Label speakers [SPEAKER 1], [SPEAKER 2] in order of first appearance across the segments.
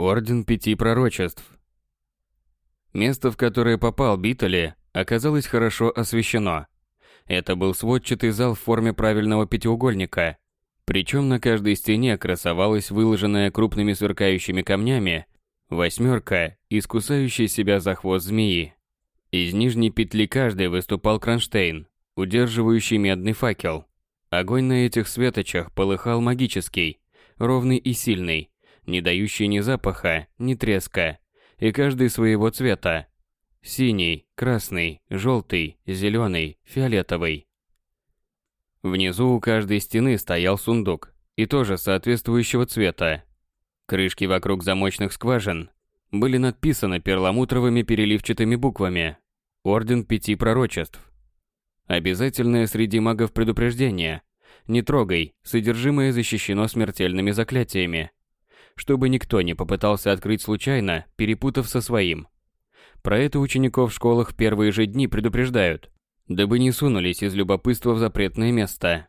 [SPEAKER 1] Орден Пяти Пророчеств. Место, в которое попал Биттели, оказалось хорошо освещено. Это был сводчатый зал в форме правильного пятиугольника. Причем на каждой стене красовалась выложенная крупными сверкающими камнями восьмерка, искусающая себя за хвост змеи. Из нижней петли каждой выступал кронштейн, удерживающий медный факел. Огонь на этих светочах полыхал магический, ровный и сильный, не дающий ни запаха, ни треска, и каждый своего цвета. Синий, красный, желтый, зеленый, фиолетовый. Внизу у каждой стены стоял сундук, и тоже соответствующего цвета. Крышки вокруг замочных скважин были надписаны перламутровыми переливчатыми буквами «Орден Пяти Пророчеств». Обязательное среди магов предупреждение «Не трогай, содержимое защищено смертельными заклятиями», чтобы никто не попытался открыть случайно, перепутав со своим. Про это учеников в школах первые же дни предупреждают, дабы не сунулись из любопытства в запретное место.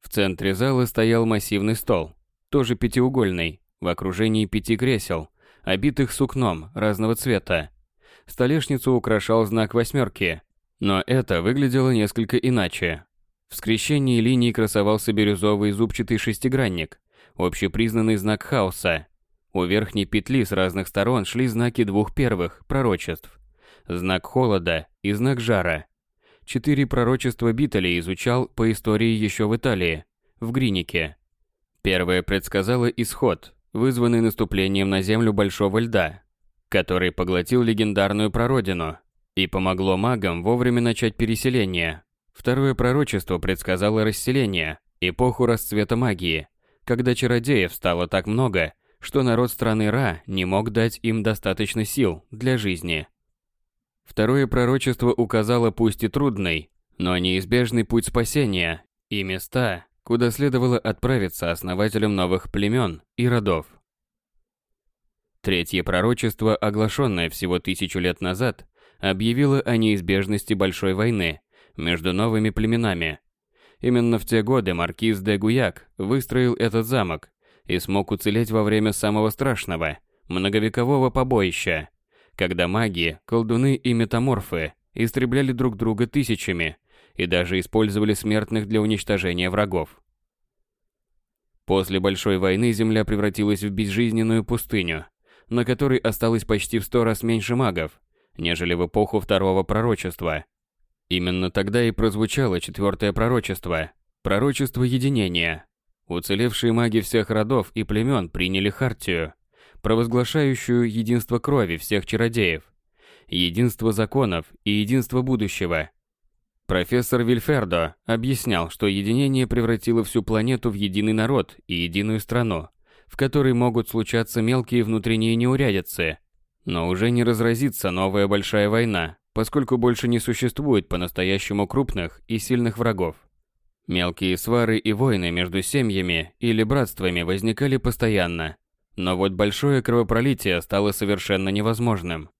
[SPEAKER 1] В центре зала стоял массивный стол, тоже пятиугольный, в окружении пяти кресел, обитых сукном разного цвета. Столешницу украшал знак восьмерки, но это выглядело несколько иначе. В скрещении линий красовался бирюзовый зубчатый шестигранник, общепризнанный знак хаоса. У верхней петли с разных сторон шли знаки двух первых пророчеств. Знак холода и знак жара. Четыре пророчества Биттеля изучал по истории еще в Италии, в Гринике. Первое предсказало исход, вызванный наступлением на землю большого льда, который поглотил легендарную прародину и помогло магам вовремя начать переселение. Второе пророчество предсказало расселение, эпоху расцвета магии, когда чародеев стало так много, что народ страны Ра не мог дать им достаточно сил для жизни. Второе пророчество указало пусть и трудный, но неизбежный путь спасения и места, куда следовало отправиться основателям новых племен и родов. Третье пророчество, оглашенное всего тысячу лет назад, объявила о неизбежности большой войны между новыми племенами. Именно в те годы маркиз де Гуяк выстроил этот замок и смог уцелеть во время самого страшного, многовекового побоища, когда маги, колдуны и метаморфы истребляли друг друга тысячами и даже использовали смертных для уничтожения врагов. После Большой войны Земля превратилась в безжизненную пустыню, на которой осталось почти в сто раз меньше магов, нежели в эпоху второго пророчества. Именно тогда и прозвучало четвертое пророчество – пророчество единения. Уцелевшие маги всех родов и племен приняли хартию, провозглашающую единство крови всех чародеев, единство законов и единство будущего. Профессор Вильфердо объяснял, что единение превратило всю планету в единый народ и единую страну, в которой могут случаться мелкие внутренние неурядицы, но уже не разразится новая большая война, поскольку больше не существует по-настоящему крупных и сильных врагов. Мелкие свары и войны между семьями или братствами возникали постоянно, но вот большое кровопролитие стало совершенно невозможным.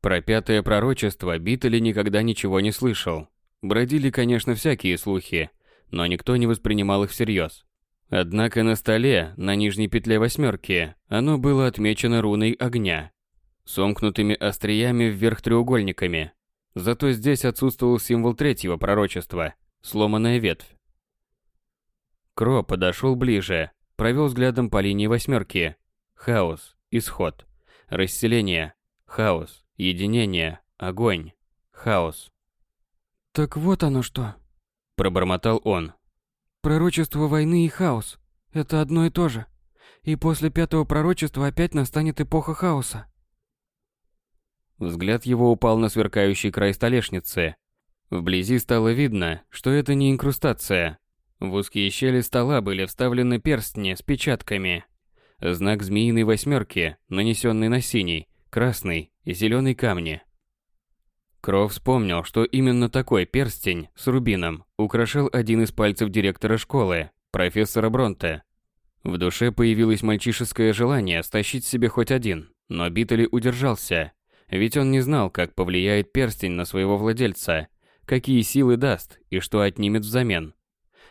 [SPEAKER 1] Про пророчество Биттели никогда ничего не слышал. Бродили, конечно, всякие слухи, но никто не воспринимал их всерьез. Однако на столе, на нижней петле восьмерки, оно было отмечено руной огня, сомкнутыми остриями вверх треугольниками. Зато здесь отсутствовал символ третьего пророчества – сломанная ветвь. Кро подошел ближе, провел взглядом по линии восьмерки. Хаос, исход, расселение, хаос, единение, огонь, хаос.
[SPEAKER 2] «Так вот оно что», –
[SPEAKER 1] пробормотал он.
[SPEAKER 2] «Пророчество войны и хаос – это одно и то же. И после пятого пророчества опять настанет эпоха хаоса».
[SPEAKER 1] Взгляд его упал на сверкающий край столешницы. Вблизи стало видно, что это не инкрустация. В узкие щели стола были вставлены перстни с печатками. Знак змеиной восьмерки, нанесенный на синий, красный и зеленый камни. Кров вспомнил, что именно такой перстень с рубином украшал один из пальцев директора школы, профессора Бронте. В душе появилось мальчишеское желание стащить себе хоть один, но Биттели удержался ведь он не знал, как повлияет перстень на своего владельца, какие силы даст и что отнимет взамен.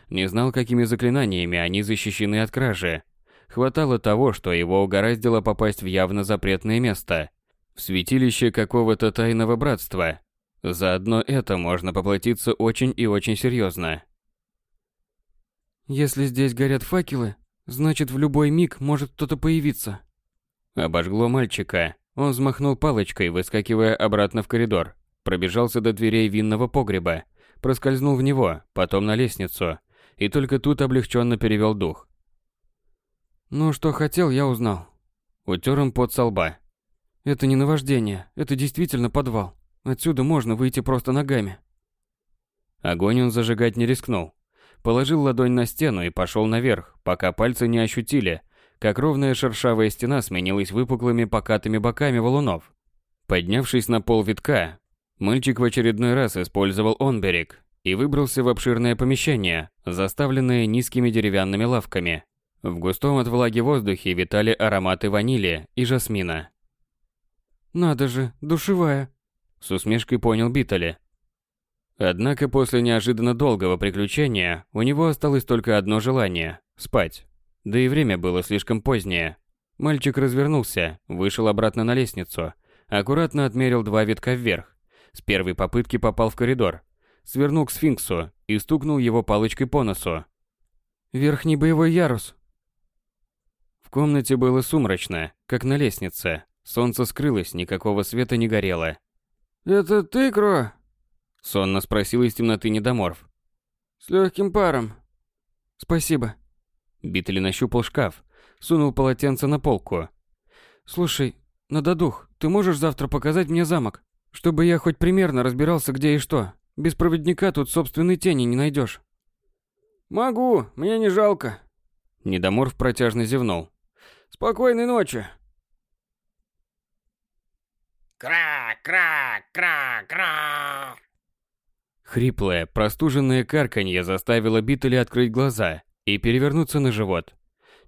[SPEAKER 1] Не знал, какими заклинаниями они защищены от кражи. Хватало того, что его угораздило попасть в явно запретное место, в святилище какого-то тайного братства. Заодно это можно поплатиться очень и очень серьезно.
[SPEAKER 2] Если здесь горят факелы, значит в любой миг может кто-то появиться.
[SPEAKER 1] Обожгло мальчика. Он взмахнул палочкой, выскакивая обратно в коридор. Пробежался до дверей винного погреба, проскользнул в него, потом на лестницу, и только тут облегченно перевел дух.
[SPEAKER 2] Ну, что хотел, я узнал.
[SPEAKER 1] Утер он под со лба.
[SPEAKER 2] Это не наваждение, это действительно подвал. Отсюда можно выйти просто ногами.
[SPEAKER 1] Огонь он зажигать не рискнул. Положил ладонь на стену и пошел наверх, пока пальцы не ощутили, как ровная шершавая стена сменилась выпуклыми покатыми боками валунов. Поднявшись на пол витка, мальчик в очередной раз использовал онберег и выбрался в обширное помещение, заставленное низкими деревянными лавками. В густом от влаги воздухе витали ароматы ванили и жасмина.
[SPEAKER 2] «Надо же, душевая!»
[SPEAKER 1] С усмешкой понял Биттеле. Однако после неожиданно долгого приключения у него осталось только одно желание – спать. Да и время было слишком позднее. Мальчик развернулся, вышел обратно на лестницу, аккуратно отмерил два витка вверх. С первой попытки попал в коридор, свернул к сфинксу и стукнул его палочкой по носу.
[SPEAKER 2] «Верхний боевой ярус»,
[SPEAKER 1] комнате было сумрачно, как на лестнице. Солнце скрылось, никакого света не горело.
[SPEAKER 2] «Это ты, Кро?»
[SPEAKER 1] Сонно спросил из темноты недоморф.
[SPEAKER 2] «С легким паром». «Спасибо».
[SPEAKER 1] Битли нащупал шкаф, сунул полотенце на полку.
[SPEAKER 2] «Слушай, надо дух, ты можешь завтра показать мне замок? Чтобы я хоть примерно разбирался, где и что. Без проводника тут собственной тени не найдешь».
[SPEAKER 3] «Могу, мне не жалко».
[SPEAKER 1] Недоморф протяжно зевнул.
[SPEAKER 3] Спокойной ночи.
[SPEAKER 4] Кра, кра, кра, кра.
[SPEAKER 1] Хриплое, простуженное карканье заставило Биттеля открыть глаза и перевернуться на живот.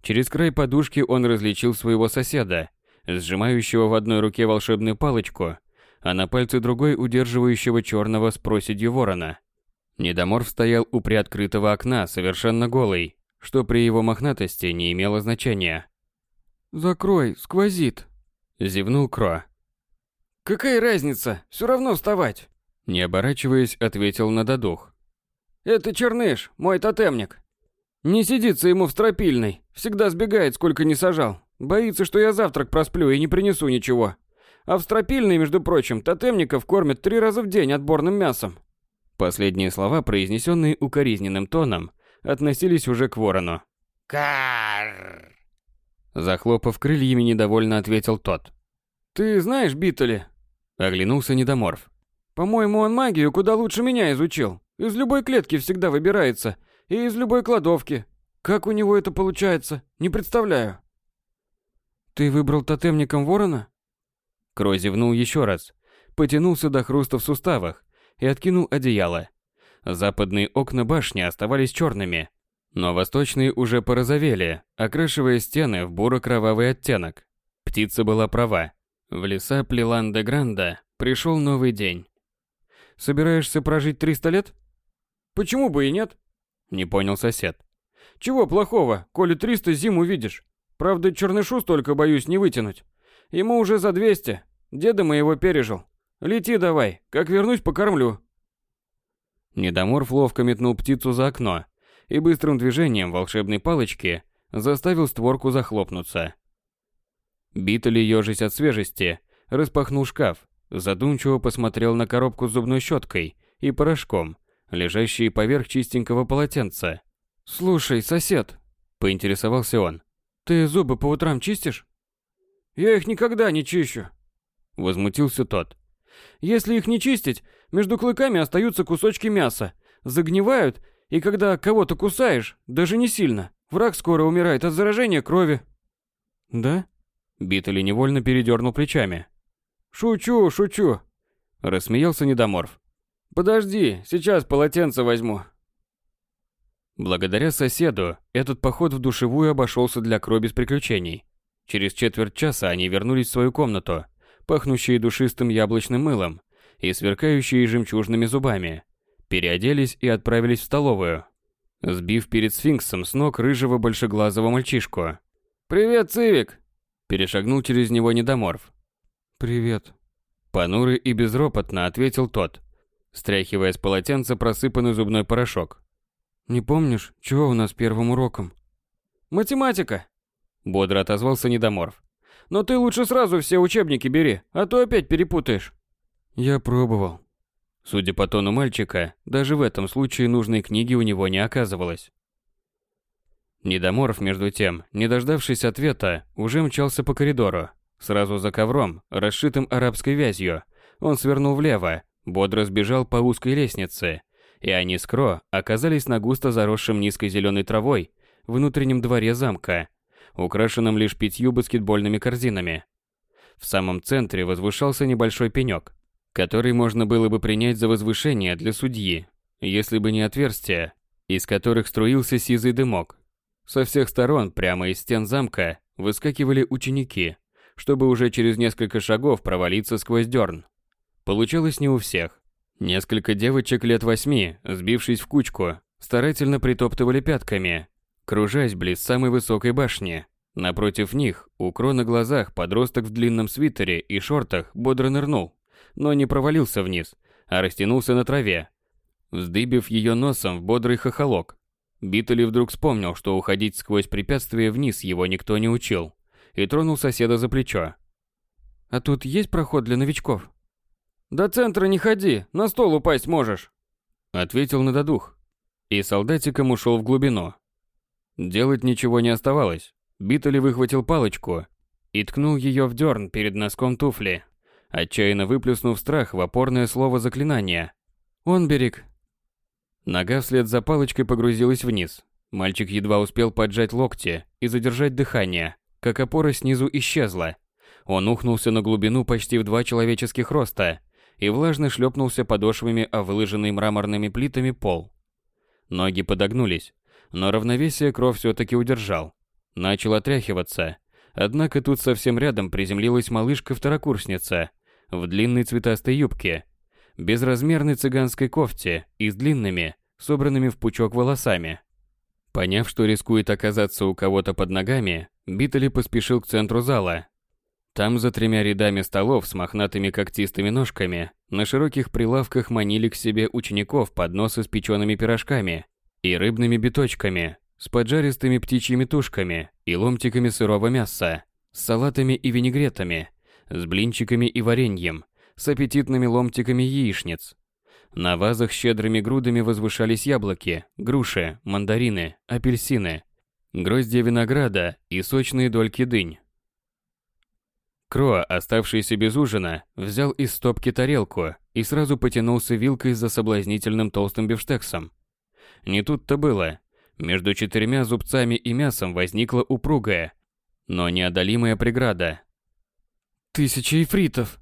[SPEAKER 1] Через край подушки он различил своего соседа, сжимающего в одной руке волшебную палочку, а на пальце другой удерживающего черного с проседью ворона. Недоморф стоял у приоткрытого окна, совершенно голый, что при его мохнатости не имело значения.
[SPEAKER 2] «Закрой, сквозит», —
[SPEAKER 1] зевнул Кро.
[SPEAKER 3] «Какая разница? Все равно вставать!»
[SPEAKER 1] Не оборачиваясь, ответил Нададух.
[SPEAKER 3] «Это Черныш, мой тотемник. Не сидится ему в стропильной, всегда сбегает, сколько не сажал. Боится, что я завтрак просплю и не принесу ничего. А в стропильной, между прочим, тотемников кормят три раза в день отборным мясом».
[SPEAKER 1] Последние слова, произнесенные укоризненным тоном, относились уже к ворону.
[SPEAKER 4] Кар.
[SPEAKER 1] Захлопав крыльями, недовольно ответил тот.
[SPEAKER 3] «Ты знаешь Биттели?»
[SPEAKER 1] Оглянулся недоморф.
[SPEAKER 3] «По-моему, он магию куда лучше меня изучил. Из любой клетки всегда выбирается. И из любой кладовки. Как у него это получается? Не представляю».
[SPEAKER 2] «Ты выбрал тотемником ворона?»
[SPEAKER 1] Крой зевнул еще раз, потянулся до хруста в суставах и откинул одеяло. Западные окна башни оставались черными, но восточные уже порозовели, окрашивая стены в буро-кровавый оттенок. Птица была права. В леса Плеланда-Гранда пришел новый день.
[SPEAKER 2] «Собираешься прожить 300 лет?»
[SPEAKER 3] «Почему бы и нет?»
[SPEAKER 1] Не понял сосед.
[SPEAKER 3] «Чего плохого, коли 300 зим увидишь? Правда, чернышу столько боюсь не вытянуть. Ему уже за 200. Деда моего пережил. Лети давай, как вернусь, покормлю».
[SPEAKER 1] Недоморф ловко метнул птицу за окно, и быстрым движением волшебной палочки заставил створку захлопнуться. Битали, ежась от свежести, распахнул шкаф, задумчиво посмотрел на коробку с зубной щеткой и порошком, лежащие поверх чистенького полотенца.
[SPEAKER 2] «Слушай, сосед», — поинтересовался он, — «ты зубы по утрам чистишь?»
[SPEAKER 3] «Я их никогда не чищу», —
[SPEAKER 1] возмутился тот.
[SPEAKER 3] «Если их не чистить, между клыками остаются кусочки мяса, загнивают и когда кого-то кусаешь, даже не сильно, враг скоро умирает от заражения крови.
[SPEAKER 2] Да?
[SPEAKER 1] Битали невольно передернул плечами.
[SPEAKER 3] Шучу, шучу.
[SPEAKER 1] Рассмеялся недоморф.
[SPEAKER 3] Подожди, сейчас полотенце возьму.
[SPEAKER 1] Благодаря соседу, этот поход в душевую обошелся для Кро без приключений. Через четверть часа они вернулись в свою комнату, пахнущие душистым яблочным мылом и сверкающие жемчужными зубами, переоделись и отправились в столовую, сбив перед сфинксом с ног рыжего большеглазого мальчишку.
[SPEAKER 3] «Привет, Цивик!»
[SPEAKER 1] Перешагнул через него недоморф.
[SPEAKER 2] «Привет».
[SPEAKER 1] Понурый и безропотно ответил тот, стряхивая с полотенца просыпанный зубной порошок.
[SPEAKER 2] «Не помнишь, чего у нас первым уроком?»
[SPEAKER 3] «Математика!»
[SPEAKER 1] Бодро отозвался недоморф.
[SPEAKER 3] «Но ты лучше сразу все учебники бери, а то опять перепутаешь».
[SPEAKER 2] «Я пробовал».
[SPEAKER 1] Судя по тону мальчика, даже в этом случае нужной книги у него не оказывалось. Недоморф, между тем, не дождавшись ответа, уже мчался по коридору. Сразу за ковром, расшитым арабской вязью, он свернул влево, бодро сбежал по узкой лестнице, и они с Кро оказались на густо заросшем низкой зеленой травой внутреннем дворе замка, украшенном лишь пятью баскетбольными корзинами. В самом центре возвышался небольшой пенек, который можно было бы принять за возвышение для судьи, если бы не отверстия, из которых струился сизый дымок, со всех сторон, прямо из стен замка, выскакивали ученики, чтобы уже через несколько шагов провалиться сквозь дерн. Получалось не у всех. Несколько девочек лет восьми, сбившись в кучку, старательно притоптывали пятками, кружась близ самой высокой башни. Напротив них, у Кро на глазах, подросток в длинном свитере и шортах бодро нырнул, но не провалился вниз, а растянулся на траве, вздыбив ее носом в бодрый хохолок. Биттли вдруг вспомнил, что уходить сквозь препятствия вниз его никто не учил, и тронул соседа за плечо.
[SPEAKER 2] «А тут есть проход для новичков?»
[SPEAKER 3] «До центра не ходи, на стол упасть можешь», —
[SPEAKER 1] ответил на додух. И солдатиком ушел в глубину. Делать ничего не оставалось. Биттли выхватил палочку и ткнул ее в дерн перед носком туфли, отчаянно выплюснув страх в опорное слово заклинания.
[SPEAKER 2] «Он берег,
[SPEAKER 1] Нога вслед за палочкой погрузилась вниз. Мальчик едва успел поджать локти и задержать дыхание, как опора снизу исчезла. Он ухнулся на глубину почти в два человеческих роста и влажно шлепнулся подошвами о выложенный мраморными плитами пол. Ноги подогнулись, но равновесие кровь все-таки удержал. Начал отряхиваться. Однако тут совсем рядом приземлилась малышка-второкурсница в длинной цветастой юбке безразмерной цыганской кофте и с длинными, собранными в пучок волосами. Поняв, что рискует оказаться у кого-то под ногами, Биттли поспешил к центру зала. Там за тремя рядами столов с мохнатыми когтистыми ножками на широких прилавках манили к себе учеников подносы с печеными пирожками и рыбными биточками, с поджаристыми птичьими тушками и ломтиками сырого мяса, с салатами и винегретами, с блинчиками и вареньем, с аппетитными ломтиками яичниц. На вазах щедрыми грудами возвышались яблоки, груши, мандарины, апельсины, гроздья винограда и сочные дольки дынь. Кро, оставшийся без ужина, взял из стопки тарелку и сразу потянулся вилкой за соблазнительным толстым бифштексом. Не тут-то было. Между четырьмя зубцами и мясом возникла упругая, но неодолимая преграда.
[SPEAKER 2] «Тысяча ифритов!»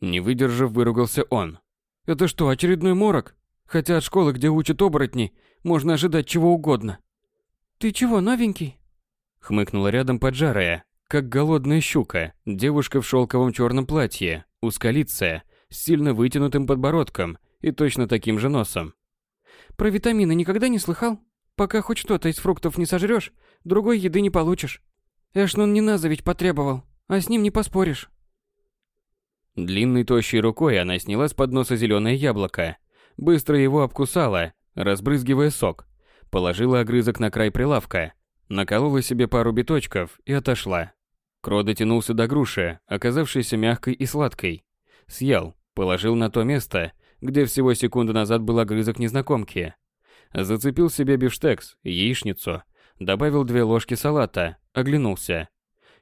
[SPEAKER 1] Не выдержав, выругался он.
[SPEAKER 2] «Это что, очередной морок? Хотя от школы, где учат оборотней, можно ожидать чего угодно». «Ты чего, новенький?»
[SPEAKER 1] Хмыкнула рядом поджарая, как голодная щука, девушка в шелковом черном платье, узколицая, с сильно вытянутым подбородком и точно таким же носом.
[SPEAKER 2] «Про витамины никогда не слыхал? Пока хоть что-то из фруктов не сожрешь, другой еды не получишь. Эшнон Неназович потребовал, а с ним не поспоришь».
[SPEAKER 1] Длинной тощей рукой она сняла с подноса зеленое яблоко, быстро его обкусала, разбрызгивая сок, положила огрызок на край прилавка, наколола себе пару биточков и отошла. Кро дотянулся до груши, оказавшейся мягкой и сладкой. Съел, положил на то место, где всего секунду назад был огрызок незнакомки. Зацепил себе бифштекс, яичницу, добавил две ложки салата, оглянулся.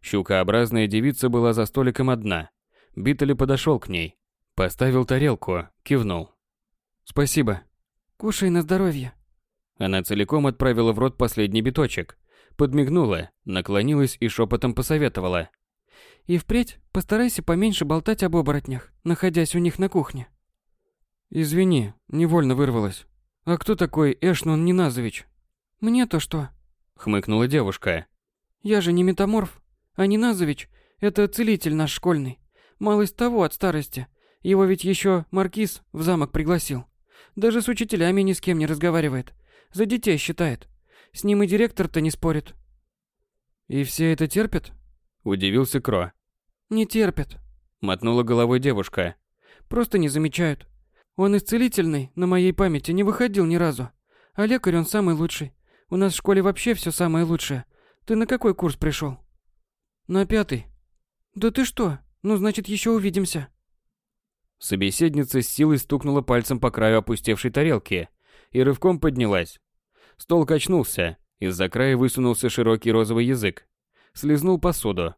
[SPEAKER 1] Щукообразная девица была за столиком одна, Биттели подошел к ней, поставил тарелку, кивнул. «Спасибо».
[SPEAKER 2] «Кушай на здоровье».
[SPEAKER 1] Она целиком отправила в рот последний биточек, подмигнула, наклонилась и шепотом посоветовала.
[SPEAKER 2] «И впредь постарайся поменьше болтать об оборотнях, находясь у них на кухне». «Извини, невольно вырвалась. А кто такой Эшнон Ниназович?» «Мне-то что?»
[SPEAKER 1] — хмыкнула девушка.
[SPEAKER 2] «Я же не метаморф, а Ниназович — это целитель наш школьный. Малость того от старости. Его ведь еще маркиз в замок пригласил. Даже с учителями ни с кем не разговаривает. За детей считает. С ним и директор-то не спорит. И все это терпят?
[SPEAKER 1] Удивился Кро.
[SPEAKER 2] Не терпят.
[SPEAKER 1] Мотнула головой девушка.
[SPEAKER 2] Просто не замечают. Он исцелительный, на моей памяти не выходил ни разу. А лекарь он самый лучший. У нас в школе вообще все самое лучшее. Ты на какой курс пришел? На пятый. Да ты что? Ну, значит, еще увидимся.
[SPEAKER 1] Собеседница с силой стукнула пальцем по краю опустевшей тарелки и рывком поднялась. Стол качнулся, из-за края высунулся широкий розовый язык. Слизнул посуду.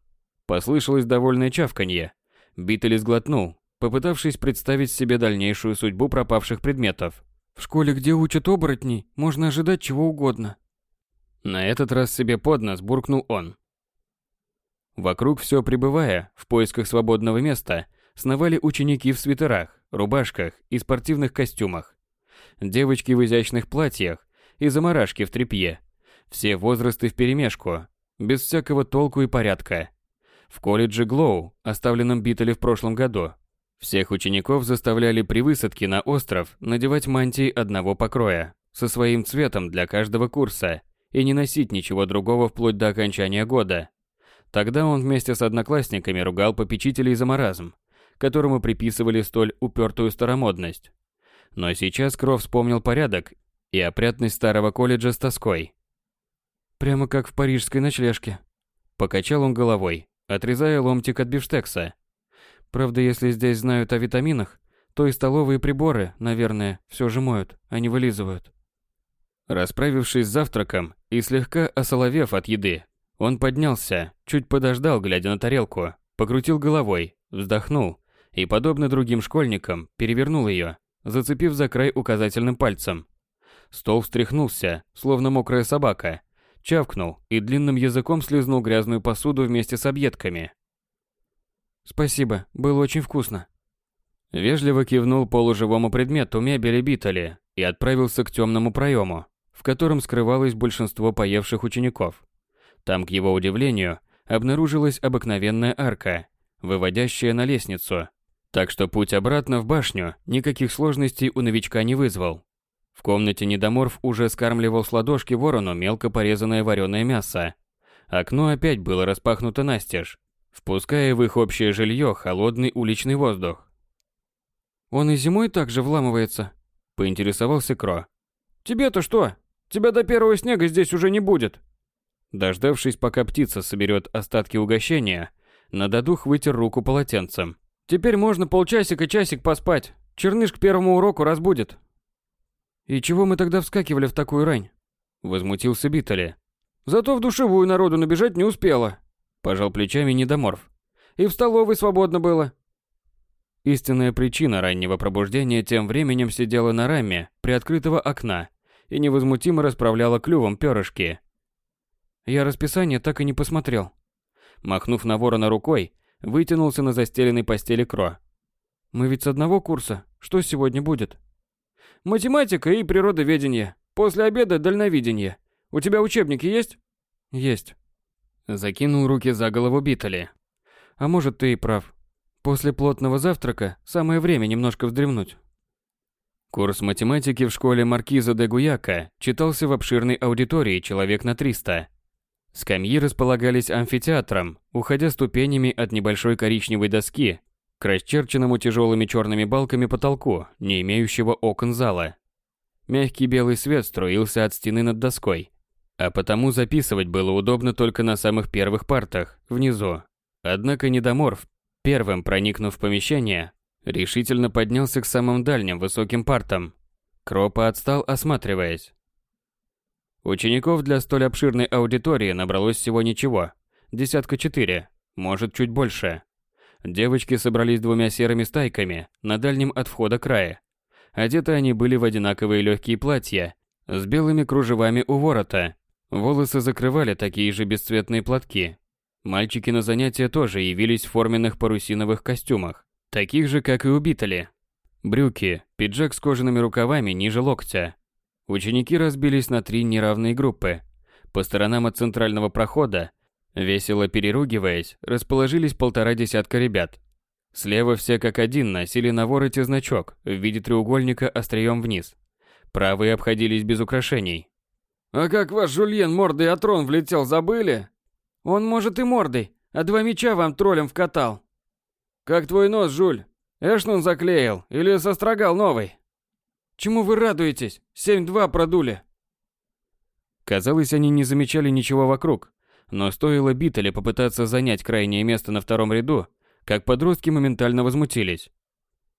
[SPEAKER 1] Послышалось довольное чавканье. Биттель сглотнул, попытавшись представить себе дальнейшую судьбу пропавших предметов.
[SPEAKER 2] В школе, где учат оборотней, можно ожидать чего угодно.
[SPEAKER 1] На этот раз себе под нос буркнул он. Вокруг все пребывая, в поисках свободного места, сновали ученики в свитерах, рубашках и спортивных костюмах. Девочки в изящных платьях и заморашки в тряпье. Все возрасты вперемешку, без всякого толку и порядка. В колледже Глоу, оставленном Биттеле в прошлом году, всех учеников заставляли при высадке на остров надевать мантии одного покроя, со своим цветом для каждого курса, и не носить ничего другого вплоть до окончания года. Тогда он вместе с одноклассниками ругал попечителей за маразм, которому приписывали столь упертую старомодность. Но сейчас Кров вспомнил порядок и опрятность старого колледжа с тоской.
[SPEAKER 2] Прямо как в парижской ночлежке.
[SPEAKER 1] Покачал он головой, отрезая ломтик от бифштекса.
[SPEAKER 2] Правда, если здесь знают о витаминах, то и столовые приборы, наверное, все же моют, а не вылизывают.
[SPEAKER 1] Расправившись с завтраком и слегка осоловев от еды, он поднялся, чуть подождал, глядя на тарелку, покрутил головой, вздохнул и, подобно другим школьникам, перевернул ее, зацепив за край указательным пальцем. Стол встряхнулся, словно мокрая собака, чавкнул и длинным языком слезнул грязную посуду вместе с объедками.
[SPEAKER 2] «Спасибо, было очень вкусно».
[SPEAKER 1] Вежливо кивнул полуживому предмету мебели Битали и отправился к темному проему, в котором скрывалось большинство поевших учеников. Там, к его удивлению, обнаружилась обыкновенная арка, выводящая на лестницу, так что путь обратно в башню никаких сложностей у новичка не вызвал. В комнате недоморф уже скармливал с ладошки ворону мелко порезанное вареное мясо. Окно опять было распахнуто настежь, впуская в их общее жилье холодный уличный воздух.
[SPEAKER 2] «Он и зимой так же вламывается?»
[SPEAKER 1] – поинтересовался Кро.
[SPEAKER 3] «Тебе-то что? Тебя до первого снега здесь уже не будет!»
[SPEAKER 1] Дождавшись, пока птица соберет остатки угощения, Нададух вытер руку полотенцем.
[SPEAKER 3] «Теперь можно полчасика-часик поспать. Черныш к первому уроку разбудит».
[SPEAKER 2] «И чего мы тогда вскакивали в такую рань?»
[SPEAKER 1] Возмутился Биттеле.
[SPEAKER 3] «Зато в душевую народу набежать не успела»,
[SPEAKER 1] Пожал плечами недоморф.
[SPEAKER 3] «И в столовой свободно было».
[SPEAKER 1] Истинная причина раннего пробуждения тем временем сидела на раме приоткрытого окна и невозмутимо расправляла клювом перышки.
[SPEAKER 2] Я расписание так и не посмотрел.
[SPEAKER 1] Махнув на ворона рукой, вытянулся на застеленной постели Кро.
[SPEAKER 2] «Мы ведь с одного курса. Что сегодня будет?»
[SPEAKER 3] «Математика и природоведение. После обеда дальновидение. У тебя учебники есть?»
[SPEAKER 2] «Есть».
[SPEAKER 1] Закинул руки за голову Биттели.
[SPEAKER 2] «А может, ты и прав. После плотного завтрака самое время немножко вздремнуть».
[SPEAKER 1] Курс математики в школе Маркиза де Гуяка читался в обширной аудитории человек на 300. Скамьи располагались амфитеатром, уходя ступенями от небольшой коричневой доски к расчерченному тяжелыми черными балками потолку, не имеющего окон зала. Мягкий белый свет струился от стены над доской, а потому записывать было удобно только на самых первых партах, внизу. Однако недоморф, первым проникнув в помещение, решительно поднялся к самым дальним высоким партам. Кропа отстал, осматриваясь. Учеников для столь обширной аудитории набралось всего ничего. Десятка четыре, может чуть больше. Девочки собрались двумя серыми стайками на дальнем от входа крае. Одеты они были в одинаковые легкие платья с белыми кружевами у ворота. Волосы закрывали такие же бесцветные платки. Мальчики на занятия тоже явились в форменных парусиновых костюмах, таких же, как и у Биттели. Брюки, пиджак с кожаными рукавами ниже локтя, Ученики разбились на три неравные группы. По сторонам от центрального прохода, весело переругиваясь, расположились полтора десятка ребят. Слева все как один носили на вороте значок в виде треугольника острием вниз. Правые обходились без украшений.
[SPEAKER 3] «А как ваш Жульен мордой о трон влетел, забыли?» Он может и мордой, а два меча вам троллем вкатал. Как твой нос, Жуль? Эшнон заклеил или сострогал новый? Чему вы радуетесь? 7-2 продули.
[SPEAKER 1] Казалось, они не замечали ничего вокруг, но стоило Биттеле попытаться занять крайнее место на втором ряду, как подростки моментально возмутились.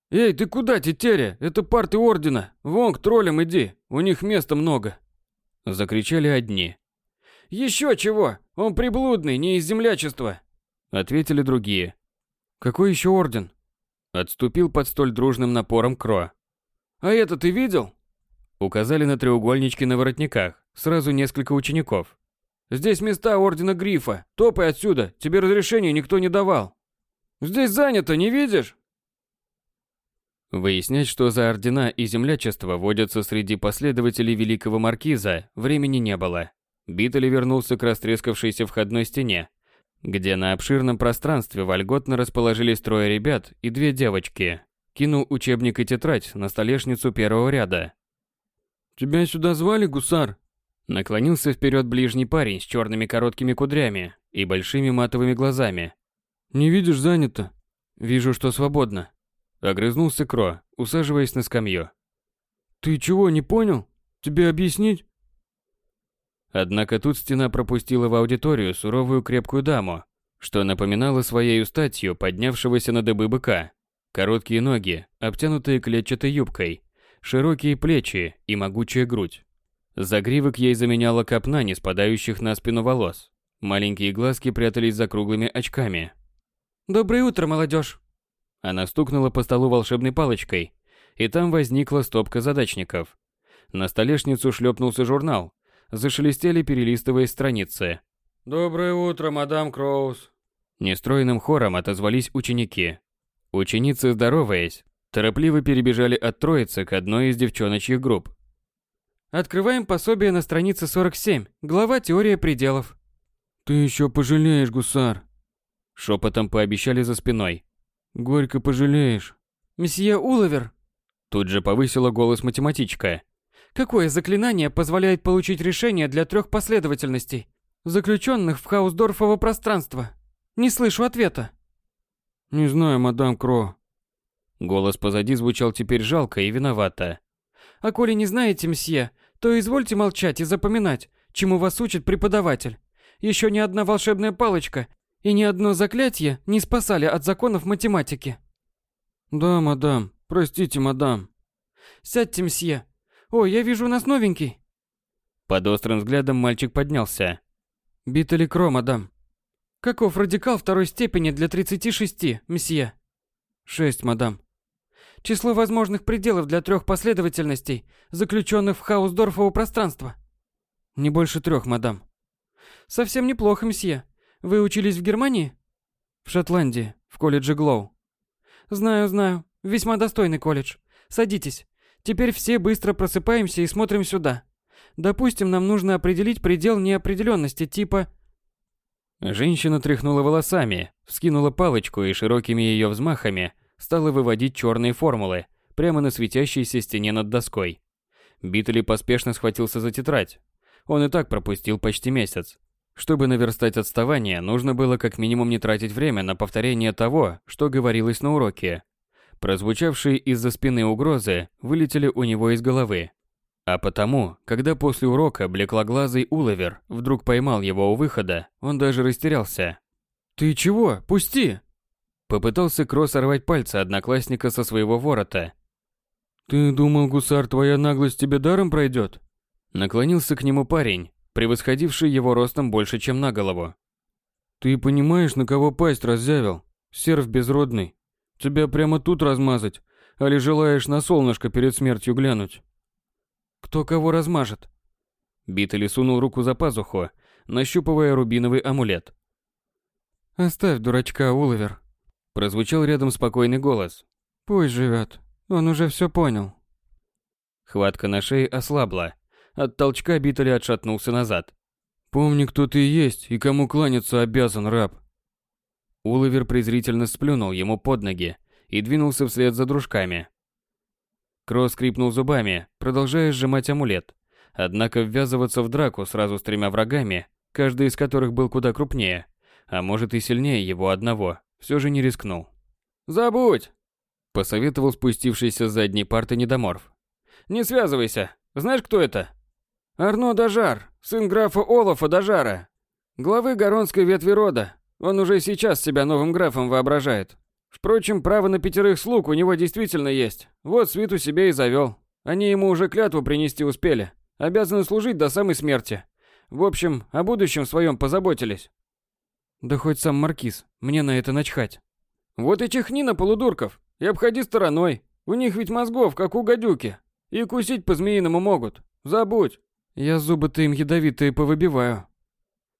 [SPEAKER 3] «Эй, ты куда, тетеря? Это парты Ордена. Вон к троллям иди, у них места много».
[SPEAKER 1] Закричали одни.
[SPEAKER 3] «Еще чего? Он приблудный, не из землячества!»
[SPEAKER 1] Ответили другие.
[SPEAKER 3] «Какой еще Орден?»
[SPEAKER 1] Отступил под столь дружным напором Кро.
[SPEAKER 3] «А это ты видел?»
[SPEAKER 1] Указали на треугольнички на воротниках, сразу несколько учеников.
[SPEAKER 3] «Здесь места Ордена Грифа. Топай отсюда, тебе разрешения никто не давал». «Здесь занято, не видишь?»
[SPEAKER 1] Выяснять, что за ордена и землячество водятся среди последователей Великого Маркиза, времени не было. Биттель вернулся к растрескавшейся входной стене, где на обширном пространстве вольготно расположились трое ребят и две девочки. Кинул учебник и тетрадь на столешницу первого ряда.
[SPEAKER 3] «Тебя сюда звали, гусар?»
[SPEAKER 1] Наклонился вперед ближний парень с черными короткими кудрями и большими матовыми глазами.
[SPEAKER 3] «Не видишь, занято».
[SPEAKER 1] «Вижу, что свободно», Огрызнулся Кро, усаживаясь на скамью.
[SPEAKER 3] «Ты чего, не понял? Тебе объяснить?»
[SPEAKER 1] Однако тут стена пропустила в аудиторию суровую крепкую даму, что напоминало своей статью поднявшегося на дыбы быка. Короткие ноги, обтянутые клетчатой юбкой, широкие плечи и могучая грудь. Загривок ей заменяла копна не спадающих на спину волос. Маленькие глазки прятались за круглыми очками.
[SPEAKER 2] «Доброе утро, молодежь!»
[SPEAKER 1] Она стукнула по столу волшебной палочкой, и там возникла стопка задачников. На столешницу шлепнулся журнал, зашелестели перелистывая страницы.
[SPEAKER 3] «Доброе утро, мадам Кроуз!»
[SPEAKER 1] Нестроенным хором отозвались ученики. Ученицы, здороваясь, торопливо перебежали от троицы к одной из девчоночьих групп.
[SPEAKER 2] Открываем пособие на странице 47, глава «Теория пределов».
[SPEAKER 3] «Ты еще пожалеешь, гусар!»
[SPEAKER 1] Шепотом пообещали за спиной.
[SPEAKER 3] Горько пожалеешь.
[SPEAKER 2] Месье Уловер.
[SPEAKER 1] Тут же повысила голос математичка.
[SPEAKER 2] Какое заклинание позволяет получить решение для трех последовательностей, заключенных в Хаусдорфово пространство? Не слышу ответа.
[SPEAKER 3] Не знаю, мадам Кро.
[SPEAKER 1] Голос позади звучал теперь жалко и виновато.
[SPEAKER 2] А коли не знаете, мсье, то извольте молчать и запоминать, чему вас учит преподаватель. Еще ни одна волшебная палочка и ни одно заклятие не спасали от законов математики.
[SPEAKER 3] Да, мадам. Простите, мадам.
[SPEAKER 2] Сядьте, мсье. О, я вижу у нас новенький.
[SPEAKER 1] Под острым взглядом мальчик поднялся.
[SPEAKER 3] Битали кро, мадам.
[SPEAKER 2] Каков радикал второй степени для 36, мсье?
[SPEAKER 3] Шесть, мадам.
[SPEAKER 2] Число возможных пределов для трех последовательностей, заключенных в Хаусдорфово пространство.
[SPEAKER 3] Не больше трех, мадам.
[SPEAKER 2] Совсем неплохо, мсье. Вы учились в Германии?
[SPEAKER 3] В Шотландии, в колледже Глоу.
[SPEAKER 2] Знаю, знаю. Весьма достойный колледж. Садитесь. Теперь все быстро просыпаемся и смотрим сюда. Допустим, нам нужно определить предел неопределенности типа...
[SPEAKER 1] Женщина тряхнула волосами, вскинула палочку и широкими ее взмахами стала выводить черные формулы прямо на светящейся стене над доской. Битли поспешно схватился за тетрадь. Он и так пропустил почти месяц. Чтобы наверстать отставание, нужно было как минимум не тратить время на повторение того, что говорилось на уроке. Прозвучавшие из-за спины угрозы вылетели у него из головы. А потому, когда после урока блеклоглазый Уловер вдруг поймал его у выхода, он даже растерялся.
[SPEAKER 3] «Ты чего? Пусти!»
[SPEAKER 1] Попытался Кросс сорвать пальцы одноклассника со своего ворота.
[SPEAKER 3] «Ты думал, гусар, твоя наглость тебе даром пройдет?»
[SPEAKER 1] Наклонился к нему парень, превосходивший его ростом больше, чем на голову.
[SPEAKER 3] «Ты понимаешь, на кого пасть раззявил? Серв безродный. Тебя прямо тут размазать, али желаешь на солнышко перед смертью глянуть?»
[SPEAKER 2] «Кто кого размажет?»
[SPEAKER 1] Биттели сунул руку за пазуху, нащупывая рубиновый амулет.
[SPEAKER 3] «Оставь дурачка, Уловер», –
[SPEAKER 1] прозвучал рядом спокойный голос.
[SPEAKER 3] «Пусть живет, он уже все понял».
[SPEAKER 1] Хватка на шее ослабла, от толчка Биттель отшатнулся назад.
[SPEAKER 3] «Помни, кто ты есть и кому кланяться обязан, раб!»
[SPEAKER 1] Уловер презрительно сплюнул ему под ноги и двинулся вслед за дружками. Кросс скрипнул зубами, продолжая сжимать амулет. Однако ввязываться в драку сразу с тремя врагами, каждый из которых был куда крупнее, а может и сильнее его одного, все же не рискнул.
[SPEAKER 3] «Забудь!»
[SPEAKER 1] – посоветовал спустившийся с задней парты недоморф.
[SPEAKER 3] «Не связывайся. Знаешь, кто это?» «Арно Дажар, сын графа Олафа Дажара, главы Горонской ветви рода. Он уже сейчас себя новым графом воображает. Впрочем, право на пятерых слуг у него действительно есть. Вот свиту себе и завел. Они ему уже клятву принести успели. Обязаны служить до самой смерти. В общем, о будущем своем позаботились.
[SPEAKER 2] Да хоть сам маркиз, мне на это начхать.
[SPEAKER 3] Вот и чихни на полудурков, и обходи стороной. У них ведь мозгов, как у гадюки. И кусить по-змеиному могут. Забудь.
[SPEAKER 2] Я зубы-то им ядовитые повыбиваю.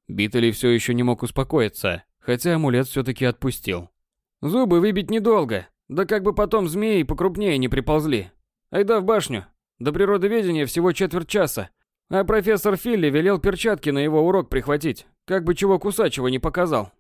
[SPEAKER 1] Битали все еще не мог успокоиться, хотя амулет все-таки отпустил.
[SPEAKER 3] Зубы выбить недолго, да как бы потом змеи покрупнее не приползли. Айда в башню. До природоведения всего четверть часа. А профессор Филли велел перчатки на его урок прихватить, как бы чего кусачего не показал.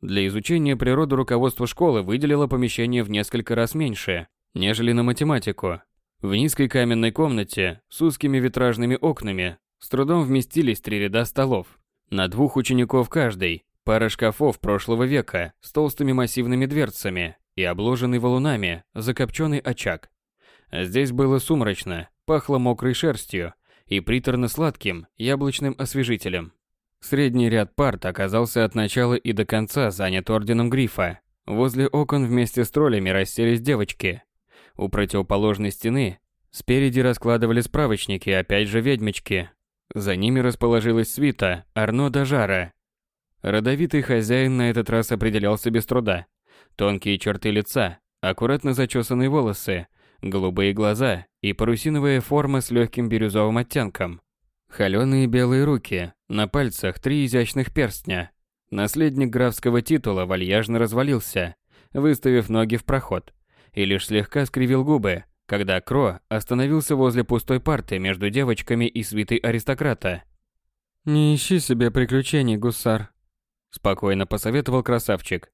[SPEAKER 1] Для изучения природы руководство школы выделило помещение в несколько раз меньше, нежели на математику. В низкой каменной комнате с узкими витражными окнами с трудом вместились три ряда столов. На двух учеников каждый, пара шкафов прошлого века с толстыми массивными дверцами и обложенный валунами закопченный очаг. Здесь было сумрачно, пахло мокрой шерстью и приторно-сладким яблочным освежителем. Средний ряд парт оказался от начала и до конца занят орденом грифа. Возле окон вместе с троллями расселись девочки. У противоположной стены спереди раскладывали справочники, опять же ведьмочки. За ними расположилась свита Арно Дажара. Родовитый хозяин на этот раз определялся без труда. Тонкие черты лица, аккуратно зачесанные волосы, голубые глаза и парусиновая форма с легким бирюзовым оттенком. Холеные белые руки, на пальцах три изящных перстня. Наследник графского титула вальяжно развалился, выставив ноги в проход, и лишь слегка скривил губы, когда Кро остановился возле пустой парты между девочками и свитой аристократа.
[SPEAKER 2] «Не ищи себе приключений, гусар», – спокойно посоветовал красавчик.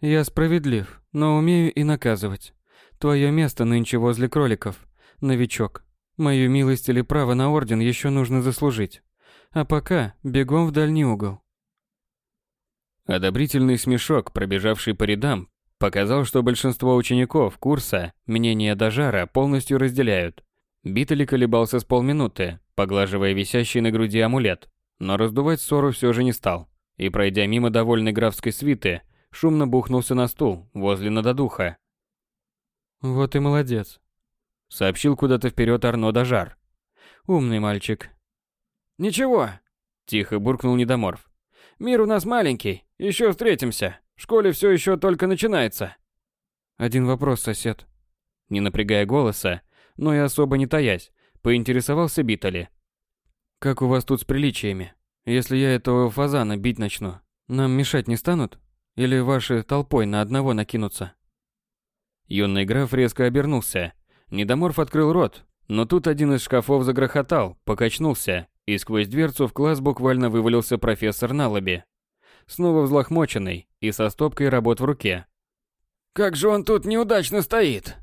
[SPEAKER 2] «Я справедлив, но умею и наказывать. Твое место нынче возле кроликов, новичок. Мою милость или право на орден еще нужно заслужить. А пока бегом в дальний угол.
[SPEAKER 1] Одобрительный смешок, пробежавший по рядам, показал, что большинство учеников курса мнение Дажара полностью разделяют. Биттели колебался с полминуты, поглаживая висящий на груди амулет, но раздувать ссору все же не стал. И, пройдя мимо довольной графской свиты, шумно бухнулся на стул возле надодуха,
[SPEAKER 2] вот и молодец.
[SPEAKER 1] Сообщил куда-то вперед Арно Дажар.
[SPEAKER 2] Умный мальчик.
[SPEAKER 3] Ничего. Тихо буркнул Недоморф. Мир у нас маленький. Еще встретимся. В школе все еще только начинается.
[SPEAKER 2] Один вопрос, сосед.
[SPEAKER 1] Не напрягая голоса, но и особо не таясь, поинтересовался Битали.
[SPEAKER 2] Как у вас тут с приличиями? Если я этого фазана бить начну, нам мешать не станут? Или ваши толпой на одного накинутся?
[SPEAKER 1] Юный граф резко обернулся. Недоморф открыл рот, но тут один из шкафов загрохотал, покачнулся, и сквозь дверцу в класс буквально вывалился профессор Налоби. Снова взлохмоченный и со стопкой работ в руке.
[SPEAKER 3] «Как же он тут неудачно стоит!»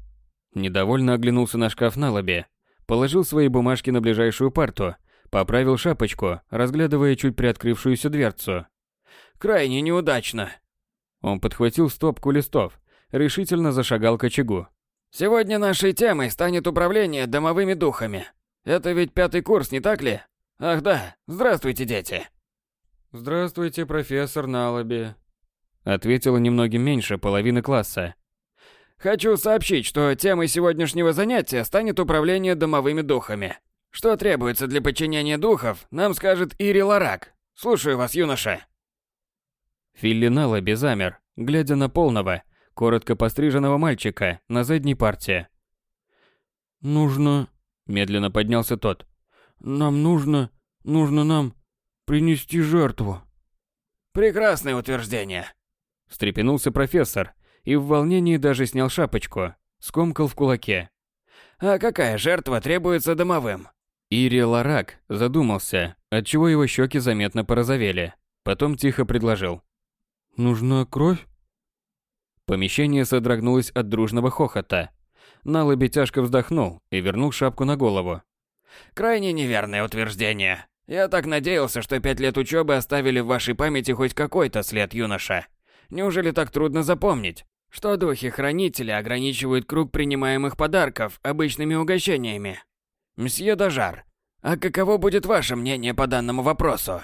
[SPEAKER 1] Недовольно оглянулся на шкаф Налоби, положил свои бумажки на ближайшую парту, поправил шапочку, разглядывая чуть приоткрывшуюся дверцу.
[SPEAKER 3] «Крайне неудачно!»
[SPEAKER 1] Он подхватил стопку листов, решительно зашагал к очагу.
[SPEAKER 3] «Сегодня нашей темой станет управление домовыми духами. Это ведь пятый курс, не так ли? Ах да, здравствуйте, дети!»
[SPEAKER 2] «Здравствуйте, профессор Налаби», —
[SPEAKER 1] ответила немногим меньше половины класса.
[SPEAKER 3] «Хочу сообщить, что темой сегодняшнего занятия станет управление домовыми духами. Что требуется для подчинения духов, нам скажет Ири Ларак. Слушаю вас, юноша».
[SPEAKER 1] Филли Налаби замер, глядя на полного, коротко постриженного мальчика на задней парте.
[SPEAKER 2] «Нужно...»
[SPEAKER 1] – медленно поднялся тот.
[SPEAKER 2] «Нам нужно... нужно нам принести жертву».
[SPEAKER 3] «Прекрасное утверждение», –
[SPEAKER 1] встрепенулся профессор и в волнении даже снял шапочку, скомкал в кулаке.
[SPEAKER 3] «А какая жертва требуется домовым?»
[SPEAKER 1] Ири Ларак задумался, отчего его щеки заметно порозовели. Потом тихо предложил.
[SPEAKER 2] «Нужна кровь?»
[SPEAKER 1] Помещение содрогнулось от дружного хохота. Налоби тяжко вздохнул и вернул шапку на голову.
[SPEAKER 3] «Крайне неверное утверждение. Я так надеялся, что пять лет учебы оставили в вашей памяти хоть какой-то след, юноша. Неужели так трудно запомнить, что духи-хранители ограничивают круг принимаемых подарков обычными угощениями? Мсье Дажар, а каково будет ваше мнение по данному вопросу?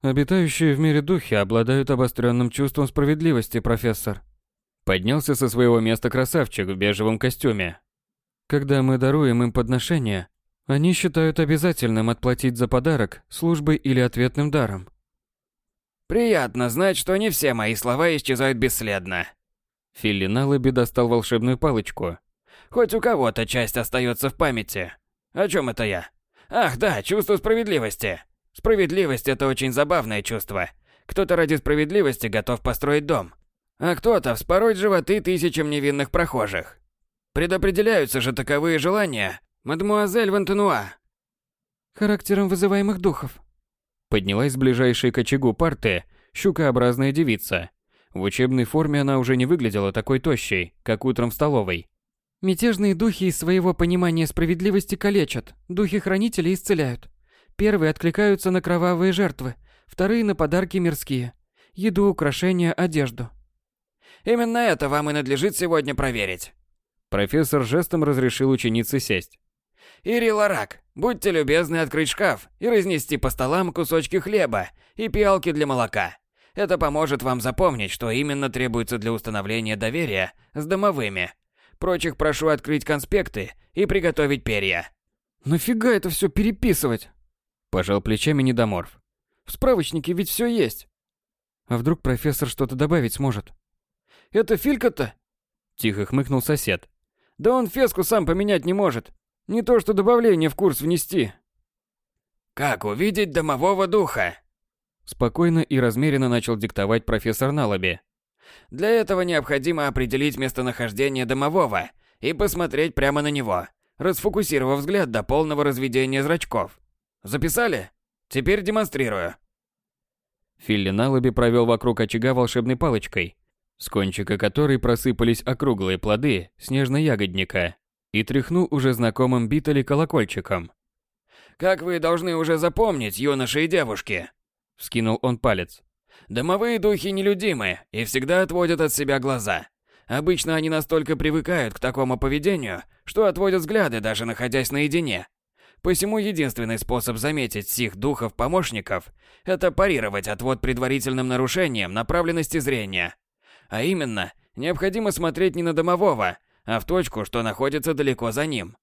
[SPEAKER 2] Обитающие в мире духи обладают обостренным чувством справедливости, профессор.
[SPEAKER 1] Поднялся со своего места красавчик в бежевом костюме.
[SPEAKER 2] Когда мы даруем им подношения, они считают обязательным отплатить за подарок службой или ответным даром.
[SPEAKER 3] Приятно знать, что не все мои слова исчезают бесследно.
[SPEAKER 1] Филли на лобе достал волшебную палочку.
[SPEAKER 3] Хоть у кого-то часть остается в памяти. О чем это я? Ах, да, чувство справедливости. Справедливость – это очень забавное чувство. Кто-то ради справедливости готов построить дом, а кто-то вспороть животы тысячам невинных прохожих. Предопределяются же таковые желания, мадемуазель Вантенуа.
[SPEAKER 2] Характером вызываемых духов.
[SPEAKER 1] Поднялась с ближайшей к очагу парты щукообразная девица. В учебной форме она уже не выглядела такой тощей, как утром в столовой.
[SPEAKER 2] Мятежные духи из своего понимания справедливости калечат, духи-хранители исцеляют. Первые откликаются на кровавые жертвы, вторые на подарки мирские. Еду, украшения, одежду.
[SPEAKER 3] Именно это вам и надлежит сегодня проверить.
[SPEAKER 1] Профессор жестом разрешил ученице сесть.
[SPEAKER 3] Ири Ларак, будьте любезны открыть шкаф и разнести по столам кусочки хлеба и пиалки для молока. Это поможет вам запомнить, что именно требуется для установления доверия с домовыми. Прочих прошу открыть конспекты и приготовить перья.
[SPEAKER 2] Нафига это все переписывать?
[SPEAKER 1] Пожал плечами недоморф.
[SPEAKER 2] В справочнике ведь все есть. А вдруг профессор что-то добавить сможет? Это Филька-то?
[SPEAKER 1] Тихо хмыкнул сосед.
[SPEAKER 2] Да он феску сам поменять не может. Не то что добавление в курс внести.
[SPEAKER 3] Как увидеть домового духа?
[SPEAKER 1] Спокойно и размеренно начал диктовать профессор Налаби.
[SPEAKER 3] Для этого необходимо определить местонахождение домового и посмотреть прямо на него, расфокусировав взгляд до полного разведения зрачков. Записали? Теперь демонстрирую.
[SPEAKER 1] Филли Налаби провел вокруг очага волшебной палочкой, с кончика которой просыпались округлые плоды снежно-ягодника, и тряхнул уже знакомым битали колокольчиком.
[SPEAKER 3] «Как вы должны уже запомнить, юноши и девушки!» — вскинул он палец. «Домовые духи нелюдимы и всегда отводят от себя глаза. Обычно они настолько привыкают к такому поведению, что отводят взгляды, даже находясь наедине. Посему единственный способ заметить сих духов-помощников – это парировать отвод предварительным нарушением направленности зрения. А именно, необходимо смотреть не на домового, а в точку, что находится далеко за ним.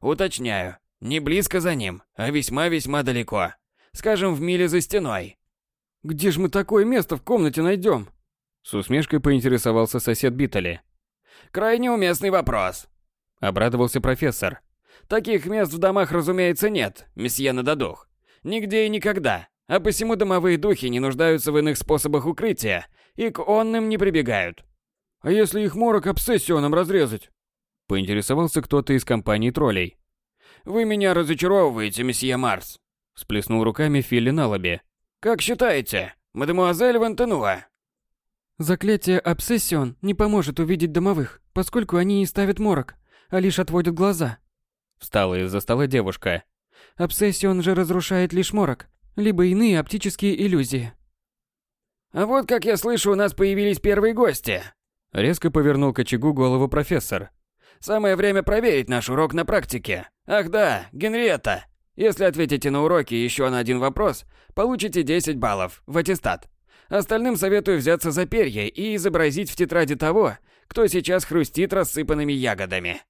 [SPEAKER 3] Уточняю, не близко за ним, а весьма-весьма далеко. Скажем, в миле за стеной.
[SPEAKER 2] «Где же мы такое место в комнате найдем?»
[SPEAKER 1] С усмешкой поинтересовался сосед Биттели.
[SPEAKER 3] «Крайне уместный вопрос», –
[SPEAKER 1] обрадовался профессор.
[SPEAKER 3] Таких мест в домах, разумеется, нет, месье Нададух. Нигде и никогда. А посему домовые духи не нуждаются в иных способах укрытия и к онным не прибегают.
[SPEAKER 2] А если их морок обсессионом разрезать?
[SPEAKER 1] Поинтересовался кто-то из компании троллей.
[SPEAKER 3] Вы меня разочаровываете, месье Марс.
[SPEAKER 1] Сплеснул руками Филли лобе.
[SPEAKER 3] Как считаете, мадемуазель Вантенуа?
[SPEAKER 2] Заклятие обсессион не поможет увидеть домовых, поскольку они не ставят морок, а лишь отводят глаза.
[SPEAKER 1] Встала из-за стола девушка.
[SPEAKER 2] Обсессион же разрушает лишь морок, либо иные оптические иллюзии.
[SPEAKER 3] А вот как я слышу, у нас появились первые гости.
[SPEAKER 1] Резко повернул к очагу голову профессор.
[SPEAKER 3] Самое время проверить наш урок на практике. Ах да, Генриетта. Если ответите на уроке еще на один вопрос, получите 10 баллов в аттестат. Остальным советую взяться за перья и изобразить в тетради того, кто сейчас хрустит рассыпанными ягодами.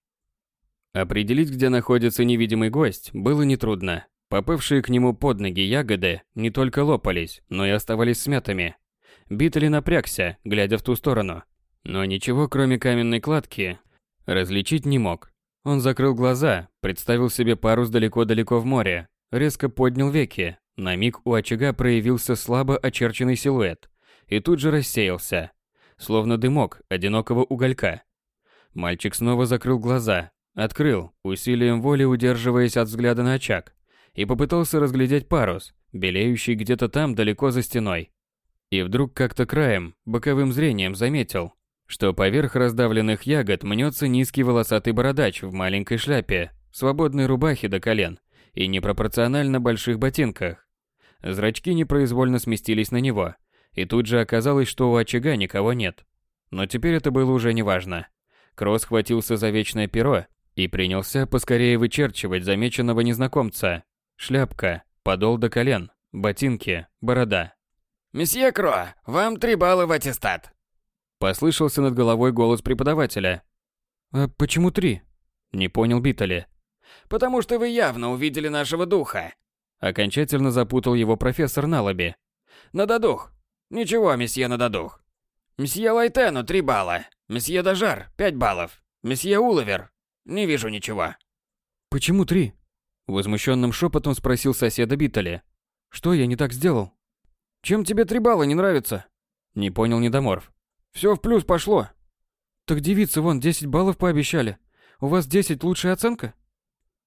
[SPEAKER 1] Определить, где находится невидимый гость, было нетрудно. Попавшие к нему под ноги ягоды не только лопались, но и оставались смятыми. Битли напрягся, глядя в ту сторону. Но ничего, кроме каменной кладки, различить не мог. Он закрыл глаза, представил себе парус далеко-далеко в море, резко поднял веки. На миг у очага проявился слабо очерченный силуэт и тут же рассеялся, словно дымок одинокого уголька. Мальчик снова закрыл глаза, Открыл, усилием воли удерживаясь от взгляда на очаг, и попытался разглядеть парус, белеющий где-то там далеко за стеной. И вдруг как-то краем, боковым зрением заметил, что поверх раздавленных ягод мнется низкий волосатый бородач в маленькой шляпе, свободной рубахе до колен и непропорционально больших ботинках. Зрачки непроизвольно сместились на него, и тут же оказалось, что у очага никого нет. Но теперь это было уже неважно. Кросс схватился за вечное перо и принялся поскорее вычерчивать замеченного незнакомца. Шляпка, подол до колен, ботинки, борода.
[SPEAKER 4] «Месье Кро, вам три балла в аттестат!»
[SPEAKER 1] Послышался над головой голос преподавателя.
[SPEAKER 2] А почему три?
[SPEAKER 1] Не понял Биттели.
[SPEAKER 4] «Потому что вы явно увидели нашего духа!»
[SPEAKER 1] Окончательно запутал его профессор Налаби.
[SPEAKER 4] «Нададух! Ничего, месье Нададух! Месье Лайтену три балла, месье Дажар пять баллов, месье Уловер не вижу ничего!»
[SPEAKER 2] Почему три?
[SPEAKER 1] Возмущенным шепотом спросил соседа Биттели.
[SPEAKER 2] Что я не так сделал?
[SPEAKER 3] Чем тебе три балла не нравится?
[SPEAKER 1] Не понял Недоморф.
[SPEAKER 3] Все в плюс пошло.
[SPEAKER 2] Так девицы вон 10 баллов пообещали. У вас 10 лучшая оценка?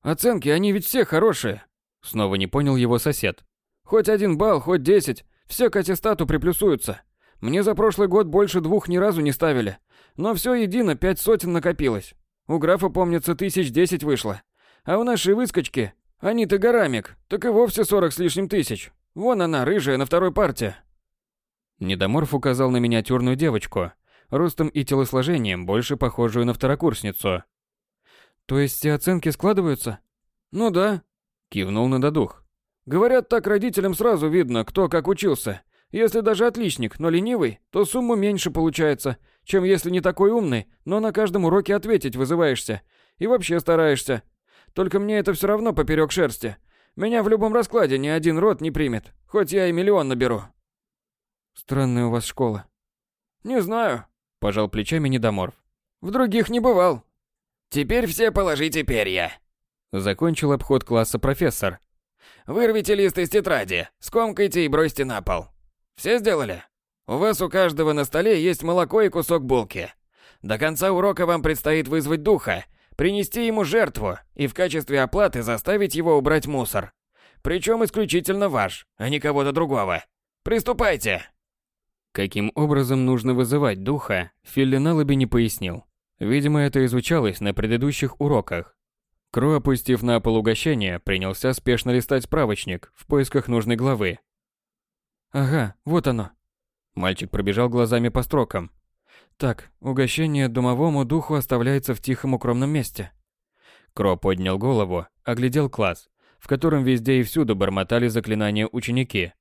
[SPEAKER 3] Оценки, они ведь все хорошие.
[SPEAKER 1] Снова не понял его сосед.
[SPEAKER 3] Хоть один балл, хоть десять, все к аттестату приплюсуются. Мне за прошлый год больше двух ни разу не ставили. Но все едино пять сотен накопилось. У графа, помнится, тысяч десять вышло. А у нашей выскочки, они-то горамик, так и вовсе сорок с лишним тысяч. Вон она, рыжая, на второй парте.
[SPEAKER 1] Недоморф указал на миниатюрную девочку, ростом и телосложением больше похожую на второкурсницу.
[SPEAKER 2] То есть все оценки складываются?
[SPEAKER 3] Ну да,
[SPEAKER 1] Кивнул на додух.
[SPEAKER 3] Говорят, так родителям сразу видно, кто как учился. Если даже отличник, но ленивый, то сумму меньше получается, чем если не такой умный, но на каждом уроке ответить вызываешься. И вообще стараешься. Только мне это все равно поперек шерсти. Меня в любом раскладе ни один род не примет, хоть я и миллион наберу.
[SPEAKER 2] Странная у вас школа.
[SPEAKER 3] Не знаю.
[SPEAKER 1] Пожал плечами Недоморф.
[SPEAKER 3] В других не бывал.
[SPEAKER 4] «Теперь все положите перья!»
[SPEAKER 1] Закончил обход класса профессор.
[SPEAKER 4] «Вырвите лист из тетради, скомкайте и бросьте на пол. Все сделали? У вас у каждого на столе есть молоко и кусок булки. До конца урока вам предстоит вызвать духа, принести ему жертву и в качестве оплаты заставить его убрать мусор. Причем исключительно ваш, а не кого-то другого. Приступайте!»
[SPEAKER 1] Каким образом нужно вызывать духа, Филли Налаби не пояснил. Видимо, это изучалось на предыдущих уроках. Кро, опустив на пол угощение, принялся спешно листать справочник в поисках нужной главы.
[SPEAKER 2] Ага, вот оно.
[SPEAKER 1] Мальчик пробежал глазами по строкам.
[SPEAKER 2] Так, угощение домовому духу оставляется в тихом укромном месте.
[SPEAKER 1] Кро поднял голову, оглядел класс, в котором везде и всюду бормотали заклинания ученики,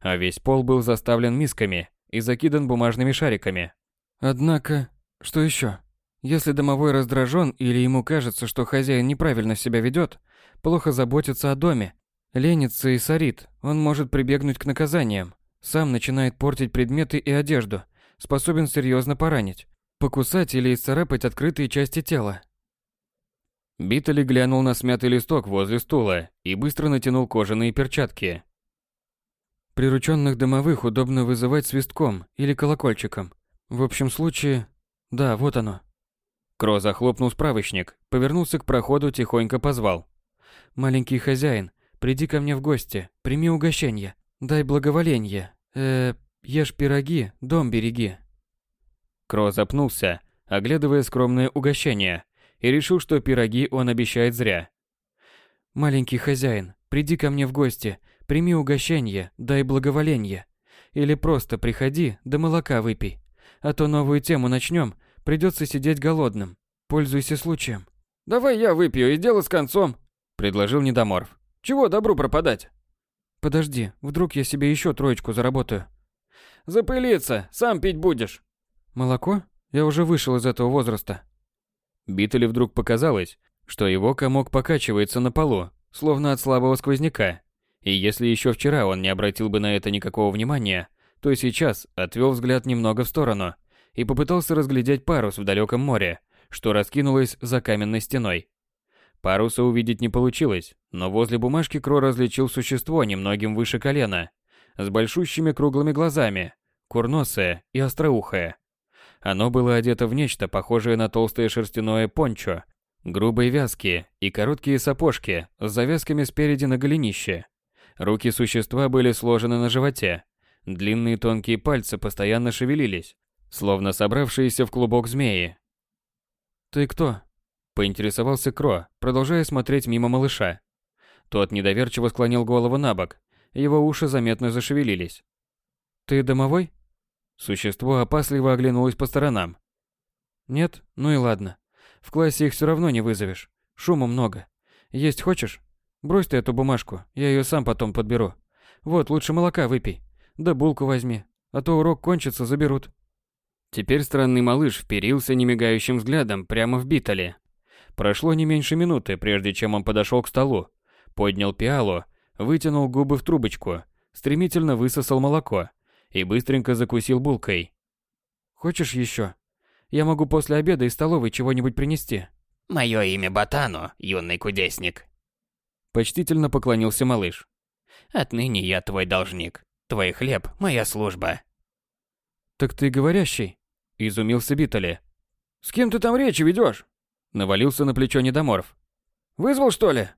[SPEAKER 1] а весь пол был заставлен мисками и закидан бумажными шариками.
[SPEAKER 2] Однако, что еще? Если домовой раздражен или ему кажется, что хозяин неправильно себя ведет, плохо заботится о доме, ленится и сорит, он может прибегнуть к наказаниям. Сам начинает портить предметы и одежду, способен серьезно поранить, покусать или исцарапать открытые части тела.
[SPEAKER 1] Биттели глянул на смятый листок возле стула и быстро натянул кожаные перчатки.
[SPEAKER 2] Прирученных домовых удобно вызывать свистком или колокольчиком. В общем случае, да, вот оно.
[SPEAKER 1] Кро захлопнул справочник, повернулся к проходу, тихонько позвал.
[SPEAKER 2] «Маленький хозяин, приди ко мне в гости, прими угощение, дай благоволение. Э, ешь пироги, дом береги».
[SPEAKER 1] Кро запнулся, оглядывая скромное угощение, и решил, что пироги он обещает зря.
[SPEAKER 2] «Маленький хозяин, приди ко мне в гости, прими угощение, дай благоволение. Или просто приходи, да молока выпей. А то новую тему начнем, Придется сидеть голодным. Пользуйся случаем.
[SPEAKER 3] Давай я выпью и дело с концом,
[SPEAKER 1] предложил Недоморф.
[SPEAKER 3] Чего добру пропадать?
[SPEAKER 2] Подожди, вдруг я себе еще троечку заработаю.
[SPEAKER 3] Запылиться, сам пить будешь.
[SPEAKER 2] Молоко? Я уже вышел из этого возраста.
[SPEAKER 1] Биттеле вдруг показалось, что его комок покачивается на полу, словно от слабого сквозняка. И если еще вчера он не обратил бы на это никакого внимания, то сейчас отвел взгляд немного в сторону и попытался разглядеть парус в далеком море, что раскинулось за каменной стеной. Паруса увидеть не получилось, но возле бумажки Кро различил существо немногим выше колена, с большущими круглыми глазами, курносое и остроухое. Оно было одето в нечто похожее на толстое шерстяное пончо, грубые вязки и короткие сапожки с завязками спереди на голенище. Руки существа были сложены на животе, длинные тонкие пальцы постоянно шевелились, словно собравшиеся в клубок змеи.
[SPEAKER 2] «Ты кто?»
[SPEAKER 1] – поинтересовался Кро, продолжая смотреть мимо малыша. Тот недоверчиво склонил голову на бок. Его уши заметно зашевелились.
[SPEAKER 2] «Ты домовой?»
[SPEAKER 1] Существо опасливо оглянулось по сторонам.
[SPEAKER 2] «Нет? Ну и ладно. В классе их все равно не вызовешь. Шума много. Есть хочешь? Брось ты эту бумажку, я ее сам потом подберу. Вот, лучше молока выпей. Да булку возьми, а то урок кончится, заберут».
[SPEAKER 1] Теперь странный малыш вперился немигающим взглядом прямо в Битале. Прошло не меньше минуты, прежде чем он подошел к столу, поднял пиалу, вытянул губы в трубочку, стремительно высосал молоко и быстренько закусил булкой.
[SPEAKER 2] «Хочешь еще? Я могу после обеда из столовой чего-нибудь принести».
[SPEAKER 4] «Мое имя Ботану, юный кудесник».
[SPEAKER 1] Почтительно поклонился малыш.
[SPEAKER 4] «Отныне я твой должник. Твой хлеб – моя служба».
[SPEAKER 2] «Так ты говорящий?» – изумился Битали.
[SPEAKER 3] «С кем ты там речи ведешь?»
[SPEAKER 1] Навалился на плечо недоморф.
[SPEAKER 3] «Вызвал, что ли?»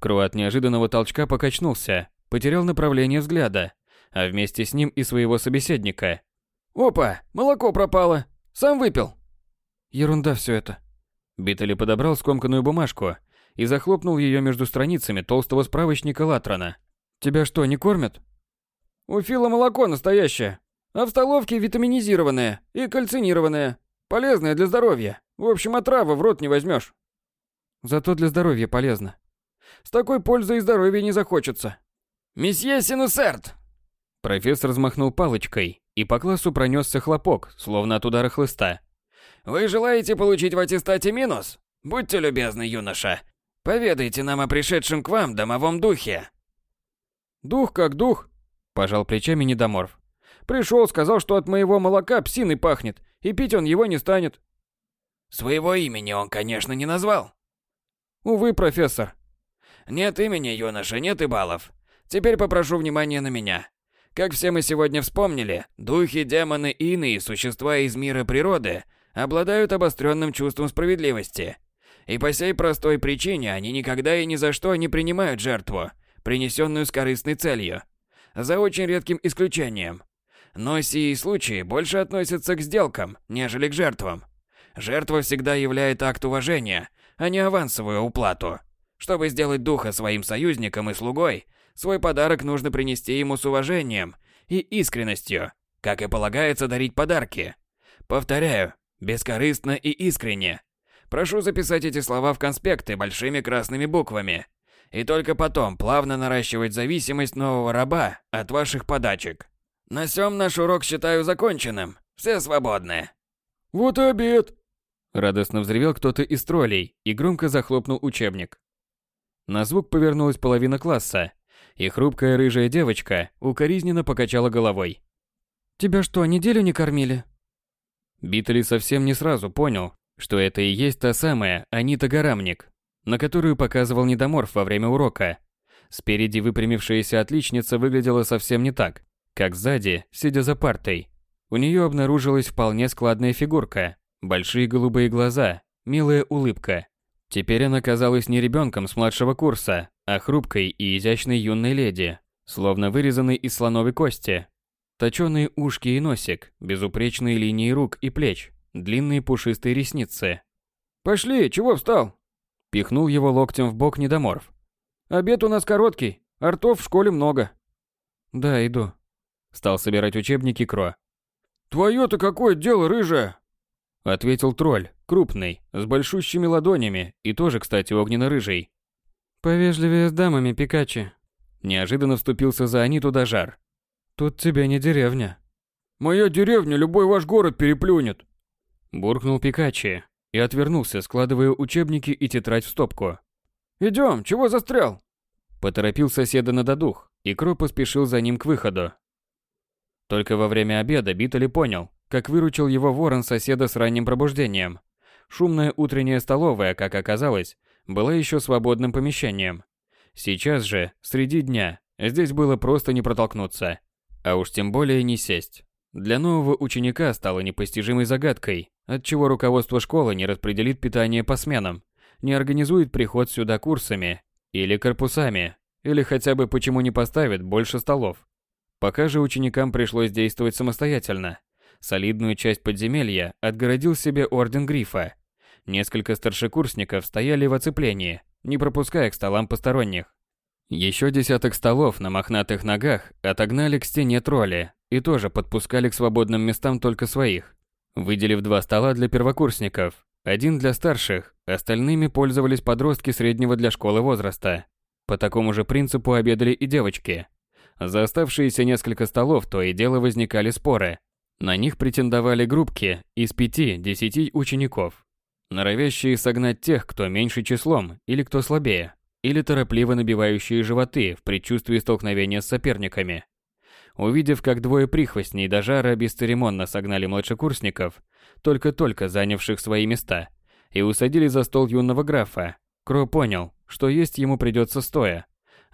[SPEAKER 1] Кру от неожиданного толчка покачнулся, потерял направление взгляда, а вместе с ним и своего собеседника.
[SPEAKER 3] «Опа, молоко пропало. Сам выпил».
[SPEAKER 2] «Ерунда все это».
[SPEAKER 1] Битали подобрал скомканную бумажку и захлопнул ее между страницами толстого справочника Латрона.
[SPEAKER 2] «Тебя что, не кормят?»
[SPEAKER 3] «У Фила молоко настоящее, а в столовке витаминизированное и кальцинированное. Полезное для здоровья. В общем, отрава в рот не возьмешь.
[SPEAKER 2] Зато для здоровья полезно.
[SPEAKER 3] С такой пользой и здоровья не захочется. Месье Синусерт!
[SPEAKER 1] Профессор взмахнул палочкой, и по классу пронесся хлопок, словно от удара хлыста.
[SPEAKER 4] «Вы желаете получить в аттестате минус? Будьте любезны, юноша. Поведайте нам о пришедшем к вам домовом духе».
[SPEAKER 3] «Дух как дух», – пожал плечами недоморф. «Пришел, сказал, что от моего молока псиной пахнет, и пить он его не станет».
[SPEAKER 4] «Своего имени он, конечно, не назвал».
[SPEAKER 3] «Увы, профессор».
[SPEAKER 4] «Нет имени, юноша, нет и баллов. Теперь попрошу внимания на меня. Как все мы сегодня вспомнили, духи, демоны и иные существа из мира природы обладают обостренным чувством справедливости. И по сей простой причине они никогда и ни за что не принимают жертву, принесенную с корыстной целью. За очень редким исключением. Но сии случаи больше относятся к сделкам, нежели к жертвам. Жертва всегда является акт уважения, а не авансовую уплату. Чтобы сделать духа своим союзником и слугой, свой подарок нужно принести ему с уважением и искренностью, как и полагается дарить подарки. Повторяю, бескорыстно и искренне. Прошу записать эти слова в конспекты большими красными буквами. И только потом плавно наращивать зависимость нового раба от ваших подачек. На сём наш урок считаю законченным. Все свободны.
[SPEAKER 3] Вот и обед.
[SPEAKER 1] Радостно взревел кто-то из троллей и громко захлопнул учебник. На звук повернулась половина класса, и хрупкая рыжая девочка укоризненно покачала головой.
[SPEAKER 2] «Тебя что, неделю не кормили?»
[SPEAKER 1] Битли совсем не сразу понял, что это и есть та самая Анита Гарамник, на которую показывал недоморф во время урока. Спереди выпрямившаяся отличница выглядела совсем не так, как сзади, сидя за партой. У нее обнаружилась вполне складная фигурка, большие голубые глаза, милая улыбка. Теперь она казалась не ребенком с младшего курса, а хрупкой и изящной юной леди, словно вырезанной из слоновой кости. Точёные ушки и носик, безупречные линии рук и плеч, длинные пушистые ресницы.
[SPEAKER 3] «Пошли, чего встал?»
[SPEAKER 1] Пихнул его локтем в бок недоморф.
[SPEAKER 3] «Обед у нас короткий, артов в школе много».
[SPEAKER 2] «Да, иду».
[SPEAKER 1] Стал собирать учебники Кро.
[SPEAKER 3] «Твое-то какое дело, рыжая?»
[SPEAKER 1] Ответил тролль, крупный, с большущими ладонями и тоже, кстати, огненно-рыжий.
[SPEAKER 2] «Повежливее с дамами, Пикачи».
[SPEAKER 1] Неожиданно вступился за Аниту Дажар.
[SPEAKER 2] «Тут тебе не деревня».
[SPEAKER 3] «Моя деревня любой ваш город переплюнет»,
[SPEAKER 1] Буркнул Пикачи и отвернулся, складывая учебники и тетрадь в стопку.
[SPEAKER 3] «Идем, чего застрял?»
[SPEAKER 1] Поторопил соседа на додух, и Кро поспешил за ним к выходу. Только во время обеда Битали понял, как выручил его ворон соседа с ранним пробуждением. Шумная утренняя столовая, как оказалось, была еще свободным помещением. Сейчас же, среди дня, здесь было просто не протолкнуться, а уж тем более не сесть. Для нового ученика стало непостижимой загадкой, отчего руководство школы не распределит питание по сменам, не организует приход сюда курсами или корпусами, или хотя бы почему не поставит больше столов. Пока же ученикам пришлось действовать самостоятельно. Солидную часть подземелья отгородил себе Орден Грифа. Несколько старшекурсников стояли в оцеплении, не пропуская к столам посторонних. Еще десяток столов на мохнатых ногах отогнали к стене тролли и тоже подпускали к свободным местам только своих, выделив два стола для первокурсников, один для старших, остальными пользовались подростки среднего для школы возраста. По такому же принципу обедали и девочки. За оставшиеся несколько столов то и дело возникали споры. На них претендовали группки из пяти-десяти учеников, норовящие согнать тех, кто меньше числом или кто слабее или торопливо набивающие животы в предчувствии столкновения с соперниками. Увидев, как двое прихвостней до жара бесцеремонно согнали младшекурсников, только-только занявших свои места, и усадили за стол юного графа, Кро понял, что есть ему придется стоя,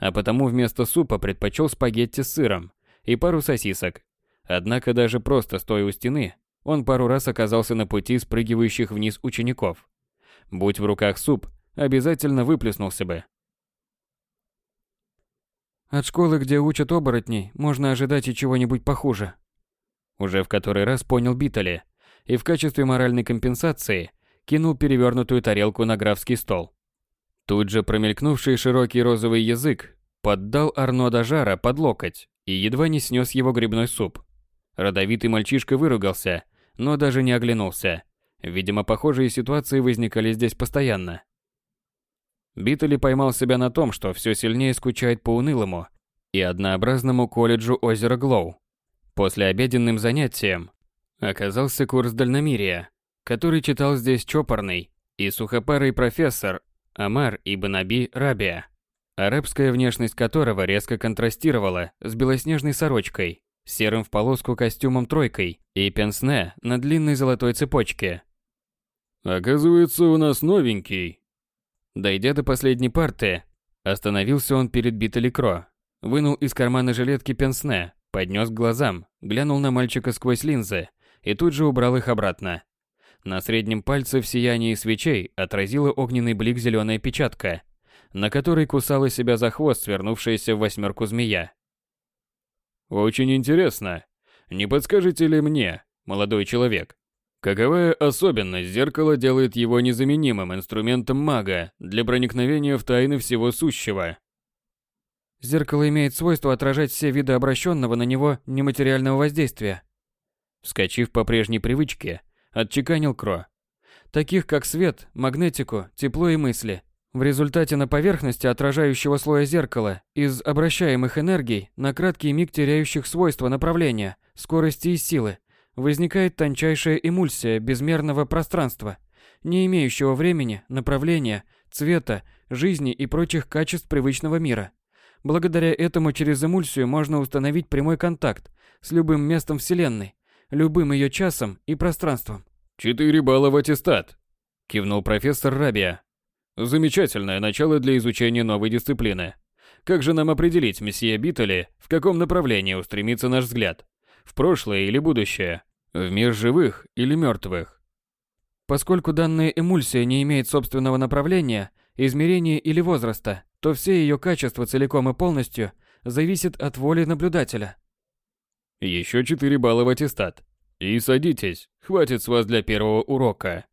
[SPEAKER 1] а потому вместо супа предпочел спагетти с сыром и пару сосисок. Однако даже просто стоя у стены, он пару раз оказался на пути спрыгивающих вниз учеников. Будь в руках суп, обязательно выплеснулся бы.
[SPEAKER 2] От школы, где учат оборотней, можно ожидать и чего-нибудь похуже.
[SPEAKER 1] Уже в который раз понял Битали, и в качестве моральной компенсации кинул перевернутую тарелку на графский стол. Тут же промелькнувший широкий розовый язык поддал Арно до жара под локоть и едва не снес его грибной суп. Родовитый мальчишка выругался, но даже не оглянулся. Видимо, похожие ситуации возникали здесь постоянно. Биттли поймал себя на том, что все сильнее скучает по унылому и однообразному колледжу озера Глоу. После обеденным занятием оказался курс дальномерия, который читал здесь чопорный и сухопарый профессор Амар Ибн Аби Рабия, арабская внешность которого резко контрастировала с белоснежной сорочкой, серым в полоску костюмом тройкой и пенсне на длинной золотой цепочке.
[SPEAKER 3] «Оказывается, у нас новенький»,
[SPEAKER 1] Дойдя до последней парты, остановился он перед Биталикро, вынул из кармана жилетки пенсне, поднес к глазам, глянул на мальчика сквозь линзы и тут же убрал их обратно. На среднем пальце в сиянии свечей отразила огненный блик зеленая печатка, на которой кусала себя за хвост свернувшаяся в восьмерку змея.
[SPEAKER 3] «Очень интересно. Не подскажете ли мне, молодой человек, Каковая особенность зеркала делает его незаменимым инструментом мага для проникновения в тайны всего сущего?
[SPEAKER 2] Зеркало имеет свойство отражать все виды обращенного на него нематериального воздействия.
[SPEAKER 1] Вскочив по прежней привычке, отчеканил Кро.
[SPEAKER 2] Таких как свет, магнетику, тепло и мысли. В результате на поверхности отражающего слоя зеркала из обращаемых энергий на краткий миг теряющих свойства направления, скорости и силы – возникает тончайшая эмульсия безмерного пространства, не имеющего времени, направления, цвета, жизни и прочих качеств привычного мира. Благодаря этому через эмульсию можно установить прямой контакт с любым местом Вселенной, любым ее часом и пространством.
[SPEAKER 3] «Четыре балла в аттестат», –
[SPEAKER 1] кивнул профессор Рабия.
[SPEAKER 3] «Замечательное начало для изучения новой дисциплины. Как же нам определить, месье Биттели, в каком направлении устремится наш взгляд? В прошлое или будущее? В мир живых или мертвых?
[SPEAKER 2] Поскольку данная эмульсия не имеет собственного направления, измерения или возраста, то все ее качества целиком и полностью зависят от воли наблюдателя.
[SPEAKER 3] Еще 4 балла в аттестат. И садитесь, хватит с вас для первого урока.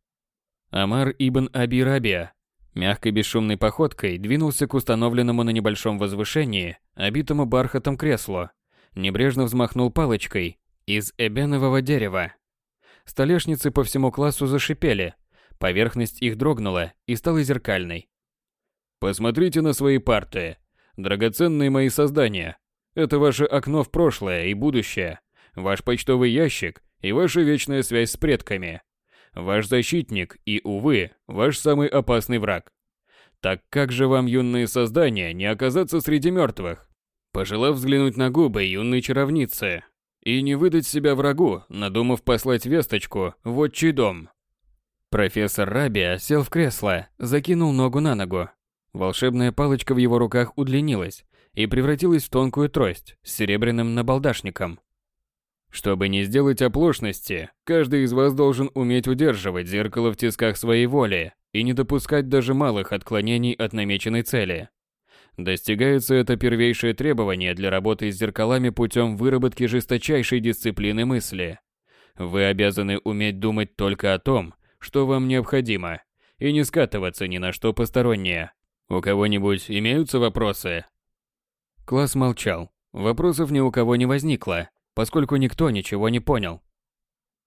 [SPEAKER 1] Амар ибн Аби Рабия мягкой бесшумной походкой двинулся к установленному на небольшом возвышении, обитому бархатом креслу, небрежно взмахнул палочкой из эбенового дерева. Столешницы по всему классу зашипели, поверхность их дрогнула и стала зеркальной.
[SPEAKER 3] Посмотрите на свои парты, драгоценные мои создания. Это ваше окно в прошлое и будущее, ваш почтовый ящик и ваша вечная связь с предками. Ваш защитник и, увы, ваш самый опасный враг. Так как же вам, юные создания, не оказаться среди мертвых? Пожелав взглянуть на губы юной чаровницы, и не выдать себя врагу, надумав послать весточку в отчий дом.
[SPEAKER 1] Профессор Рабия сел в кресло, закинул ногу на ногу. Волшебная палочка в его руках удлинилась и превратилась в тонкую трость с серебряным набалдашником.
[SPEAKER 3] Чтобы не сделать оплошности, каждый из вас должен уметь удерживать зеркало в тисках своей воли и не допускать даже малых отклонений от намеченной цели. Достигается это первейшее требование для работы с зеркалами путем выработки жесточайшей дисциплины мысли. Вы обязаны уметь думать только о том, что вам необходимо, и не скатываться ни на что постороннее. У кого-нибудь имеются вопросы?
[SPEAKER 1] Класс молчал. Вопросов ни у кого не возникло, поскольку никто ничего не понял.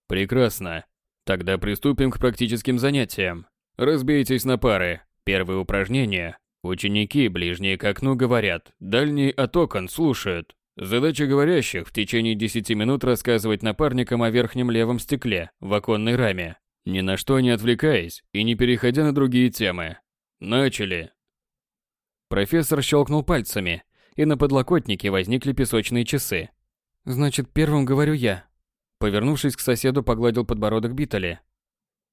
[SPEAKER 1] Прекрасно. Тогда приступим к практическим занятиям. Разбейтесь на пары. Первое упражнение. Ученики, ближние к окну, говорят, дальние от окон слушают. Задача говорящих в течение 10 минут рассказывать напарникам о верхнем левом стекле в оконной раме, ни на что не отвлекаясь и не переходя на другие темы. Начали. Профессор щелкнул пальцами, и на подлокотнике возникли песочные часы.
[SPEAKER 2] Значит, первым говорю я.
[SPEAKER 1] Повернувшись к соседу, погладил подбородок Битали.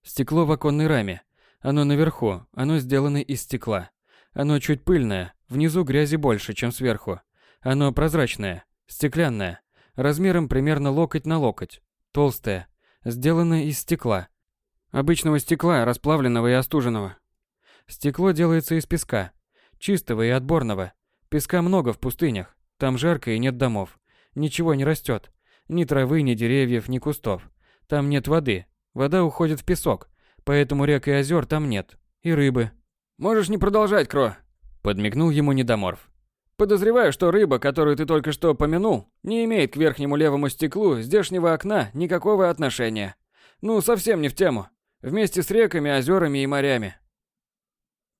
[SPEAKER 2] Стекло в оконной раме. Оно наверху, оно сделано из стекла. Оно чуть пыльное, внизу грязи больше, чем сверху. Оно прозрачное, стеклянное, размером примерно локоть на локоть, толстое, сделано из стекла. Обычного стекла, расплавленного и остуженного. Стекло делается из песка, чистого и отборного. Песка много в пустынях, там жарко и нет домов. Ничего не растет, ни травы, ни деревьев, ни кустов. Там нет воды, вода уходит в песок, поэтому рек и озер там нет, и рыбы.
[SPEAKER 3] Можешь не продолжать, Кро. Подмигнул ему недоморф. Подозреваю, что рыба, которую ты только что помянул, не имеет к верхнему левому стеклу здешнего окна никакого отношения. Ну, совсем не в тему. Вместе с реками, озерами и морями.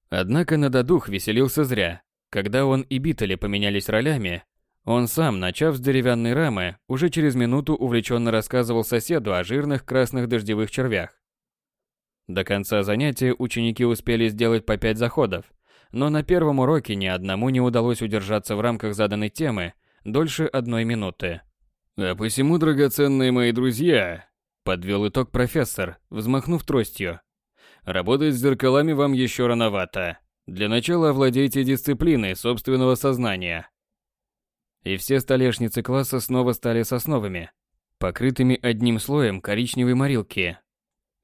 [SPEAKER 1] Однако Нададух веселился зря. Когда он и Битали поменялись ролями, он сам, начав с деревянной рамы, уже через минуту увлеченно рассказывал соседу о жирных красных дождевых червях. До конца занятия ученики успели сделать по пять заходов, но на первом уроке ни одному не удалось удержаться в рамках заданной темы дольше одной минуты. «А посему, драгоценные мои друзья», – подвел итог профессор, взмахнув тростью, – «работать с зеркалами вам еще рановато. Для начала овладейте дисциплиной собственного сознания». И все столешницы класса снова стали сосновыми, покрытыми одним слоем коричневой морилки,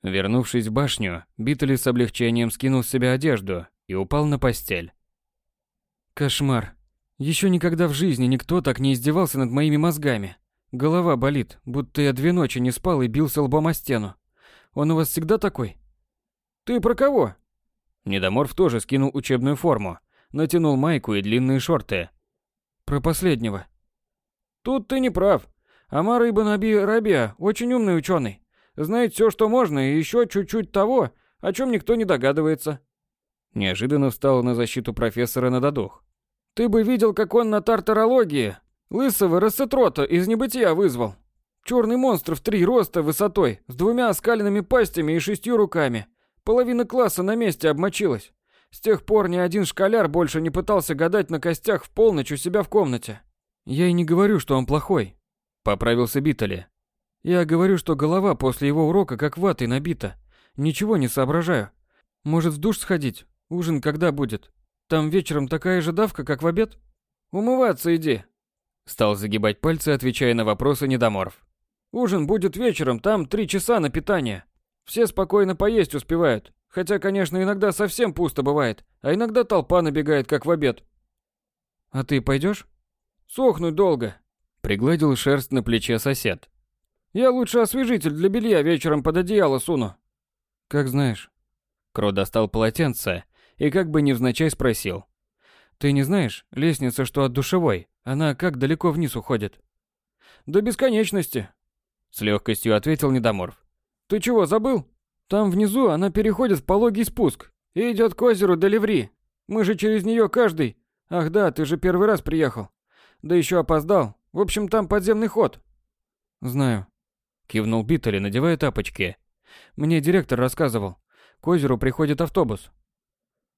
[SPEAKER 1] Вернувшись в башню, Битали с облегчением скинул с себя одежду и упал на постель.
[SPEAKER 2] Кошмар. Еще никогда в жизни никто так не издевался над моими мозгами. Голова болит, будто я две ночи не спал и бился лбом о стену. Он у вас всегда такой?
[SPEAKER 3] Ты про кого?
[SPEAKER 1] Недоморф тоже скинул учебную форму, натянул майку и длинные шорты.
[SPEAKER 2] Про последнего.
[SPEAKER 3] Тут ты не прав. Амар Ибн Аби Рабия очень умный ученый. Знает все, что можно, и еще чуть-чуть того, о чем никто не догадывается.
[SPEAKER 1] Неожиданно встал на защиту профессора Нададух.
[SPEAKER 3] Ты бы видел, как он на тартарологии лысого рассетрота из небытия вызвал. Черный монстр в три роста высотой, с двумя оскаленными пастями и шестью руками. Половина класса на месте обмочилась. С тех пор ни один школяр больше не пытался гадать на костях в полночь у себя в комнате.
[SPEAKER 2] Я и не говорю, что он плохой.
[SPEAKER 1] Поправился Битали.
[SPEAKER 2] Я говорю, что голова после его урока как ватой набита. Ничего не соображаю. Может, в душ сходить? Ужин когда будет? Там вечером такая же давка, как в обед?
[SPEAKER 3] Умываться иди.
[SPEAKER 1] Стал загибать пальцы, отвечая на вопросы недоморф.
[SPEAKER 3] Ужин будет вечером, там три часа на питание. Все спокойно поесть успевают. Хотя, конечно, иногда совсем пусто бывает, а иногда толпа набегает, как в обед.
[SPEAKER 2] А ты пойдешь?
[SPEAKER 3] Сохнуть долго.
[SPEAKER 1] Пригладил шерсть на плече сосед.
[SPEAKER 3] Я лучше освежитель для белья вечером под одеяло суну.
[SPEAKER 2] Как знаешь.
[SPEAKER 1] Кро достал полотенце и как бы невзначай спросил.
[SPEAKER 2] Ты не знаешь, лестница, что от душевой, она как далеко вниз уходит?
[SPEAKER 3] До бесконечности.
[SPEAKER 1] С легкостью ответил Недоморф.
[SPEAKER 3] Ты чего, забыл? Там внизу она переходит в пологий спуск и идет к озеру до Леври. Мы же через нее каждый... Ах да, ты же первый раз приехал. Да еще опоздал. В общем, там подземный ход.
[SPEAKER 2] Знаю.
[SPEAKER 1] Кивнул Биттели, надевая тапочки.
[SPEAKER 2] Мне директор рассказывал. К озеру приходит автобус.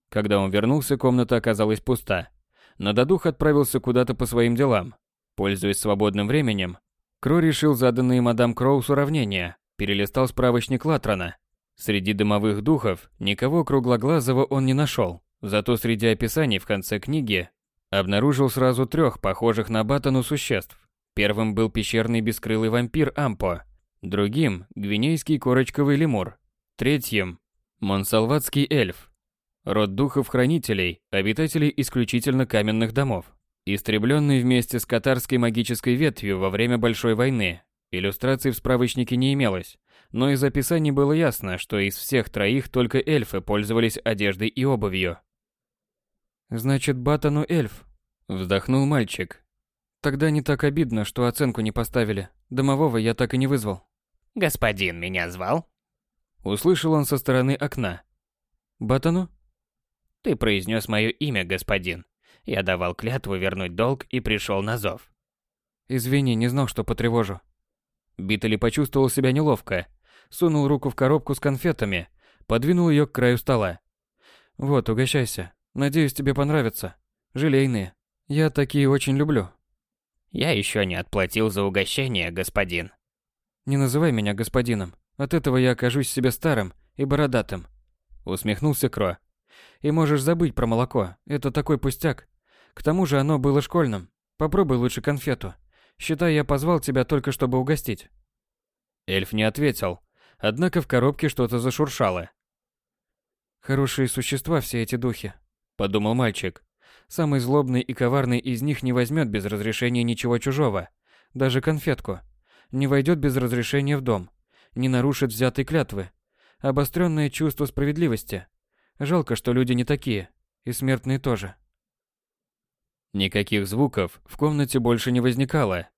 [SPEAKER 1] Когда он вернулся, комната оказалась пуста. Нададух отправился куда-то по своим делам. Пользуясь свободным временем, Кро решил заданные мадам Кроус уравнения, перелистал справочник Латрона. Среди дымовых духов никого круглоглазого он не нашел, зато среди описаний в конце книги обнаружил сразу трех похожих на Батану существ. Первым был пещерный бескрылый вампир Ампо, другим – гвинейский корочковый лемур, третьим – монсалватский эльф. Род духов-хранителей, обитателей исключительно каменных домов, истребленный вместе с катарской магической ветвью во время Большой войны. Иллюстраций в справочнике не имелось, но из описаний было ясно, что из всех троих только эльфы пользовались одеждой и обувью.
[SPEAKER 2] «Значит, Батану эльф»,
[SPEAKER 1] Вздохнул мальчик.
[SPEAKER 2] Тогда не так обидно, что оценку не поставили. Домового я так и не вызвал.
[SPEAKER 4] Господин меня звал?
[SPEAKER 1] Услышал он со стороны окна.
[SPEAKER 2] Батану?
[SPEAKER 4] Ты произнес мое имя, господин. Я давал клятву вернуть долг и пришел на зов.
[SPEAKER 2] Извини, не знал, что потревожу.
[SPEAKER 1] Битали почувствовал себя неловко. Сунул руку в коробку с конфетами, подвинул ее к краю стола.
[SPEAKER 2] Вот, угощайся. Надеюсь, тебе понравится. Желейные. Я такие очень люблю.
[SPEAKER 4] Я еще не отплатил за угощение, господин.
[SPEAKER 2] Не называй меня господином. От этого я окажусь себе старым и бородатым.
[SPEAKER 1] Усмехнулся Кро.
[SPEAKER 2] И можешь забыть про молоко. Это такой пустяк. К тому же оно было школьным. Попробуй лучше конфету. Считай, я позвал тебя только чтобы угостить.
[SPEAKER 1] Эльф не ответил, однако в коробке что-то зашуршало.
[SPEAKER 2] Хорошие существа все эти духи,
[SPEAKER 1] подумал мальчик.
[SPEAKER 2] Самый злобный и коварный из них не возьмет без разрешения ничего чужого, даже конфетку. Не войдет без разрешения в дом, не нарушит взятой клятвы. Обостренное чувство справедливости. Жалко, что люди не такие, и смертные тоже.
[SPEAKER 1] Никаких звуков в комнате больше не возникало.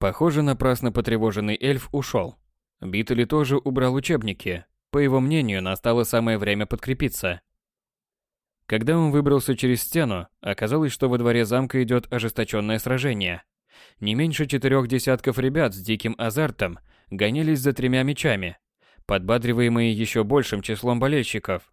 [SPEAKER 1] Похоже, напрасно потревоженный эльф ушел. Битали тоже убрал учебники. По его мнению, настало самое время подкрепиться. Когда он выбрался через стену, оказалось, что во дворе замка идет ожесточенное сражение. Не меньше четырех десятков ребят с диким азартом гонялись за тремя мечами, подбадриваемые еще большим числом болельщиков.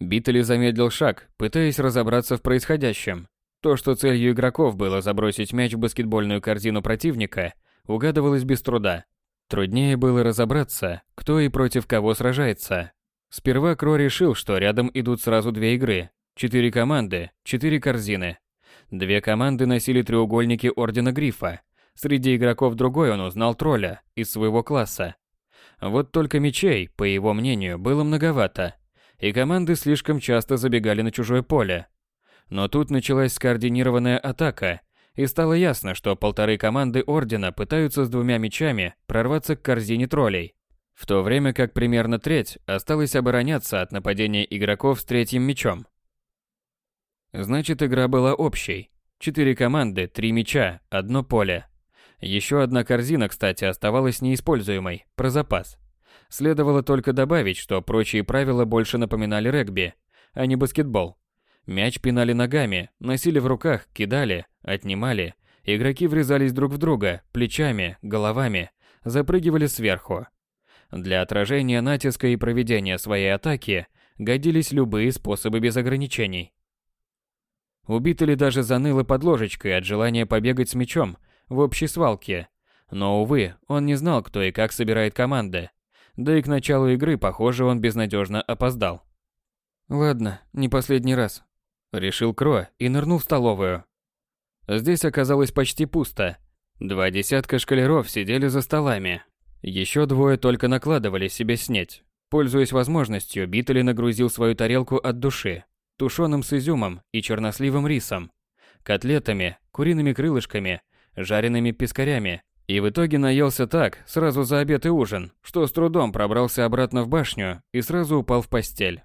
[SPEAKER 1] Битали замедлил шаг, пытаясь разобраться в происходящем. То, что целью игроков было забросить мяч в баскетбольную корзину противника, угадывалось без труда. Труднее было разобраться, кто и против кого сражается. Сперва Кро решил, что рядом идут сразу две игры, Четыре команды, четыре корзины. Две команды носили треугольники Ордена Грифа. Среди игроков другой он узнал тролля из своего класса. Вот только мечей, по его мнению, было многовато, и команды слишком часто забегали на чужое поле. Но тут началась скоординированная атака, и стало ясно, что полторы команды Ордена пытаются с двумя мечами прорваться к корзине троллей, в то время как примерно треть осталась обороняться от нападения игроков с третьим мечом. Значит, игра была общей. Четыре команды, три мяча, одно поле. Еще одна корзина, кстати, оставалась неиспользуемой, про запас. Следовало только добавить, что прочие правила больше напоминали регби, а не баскетбол. Мяч пинали ногами, носили в руках, кидали, отнимали. Игроки врезались друг в друга, плечами, головами, запрыгивали сверху. Для отражения натиска и проведения своей атаки годились любые способы без ограничений. Убит или даже заныло под ложечкой от желания побегать с мячом в общей свалке. Но, увы, он не знал, кто и как собирает команды. Да и к началу игры, похоже, он безнадежно опоздал.
[SPEAKER 2] «Ладно, не последний раз», —
[SPEAKER 1] решил Кро и нырнул в столовую. Здесь оказалось почти пусто. Два десятка шкалеров сидели за столами. Еще двое только накладывали себе снеть. Пользуясь возможностью, Биттели нагрузил свою тарелку от души тушеным с изюмом и черносливым рисом, котлетами, куриными крылышками, жареными пескарями, и в итоге наелся так, сразу за обед и ужин, что с трудом пробрался обратно в башню и сразу упал в постель.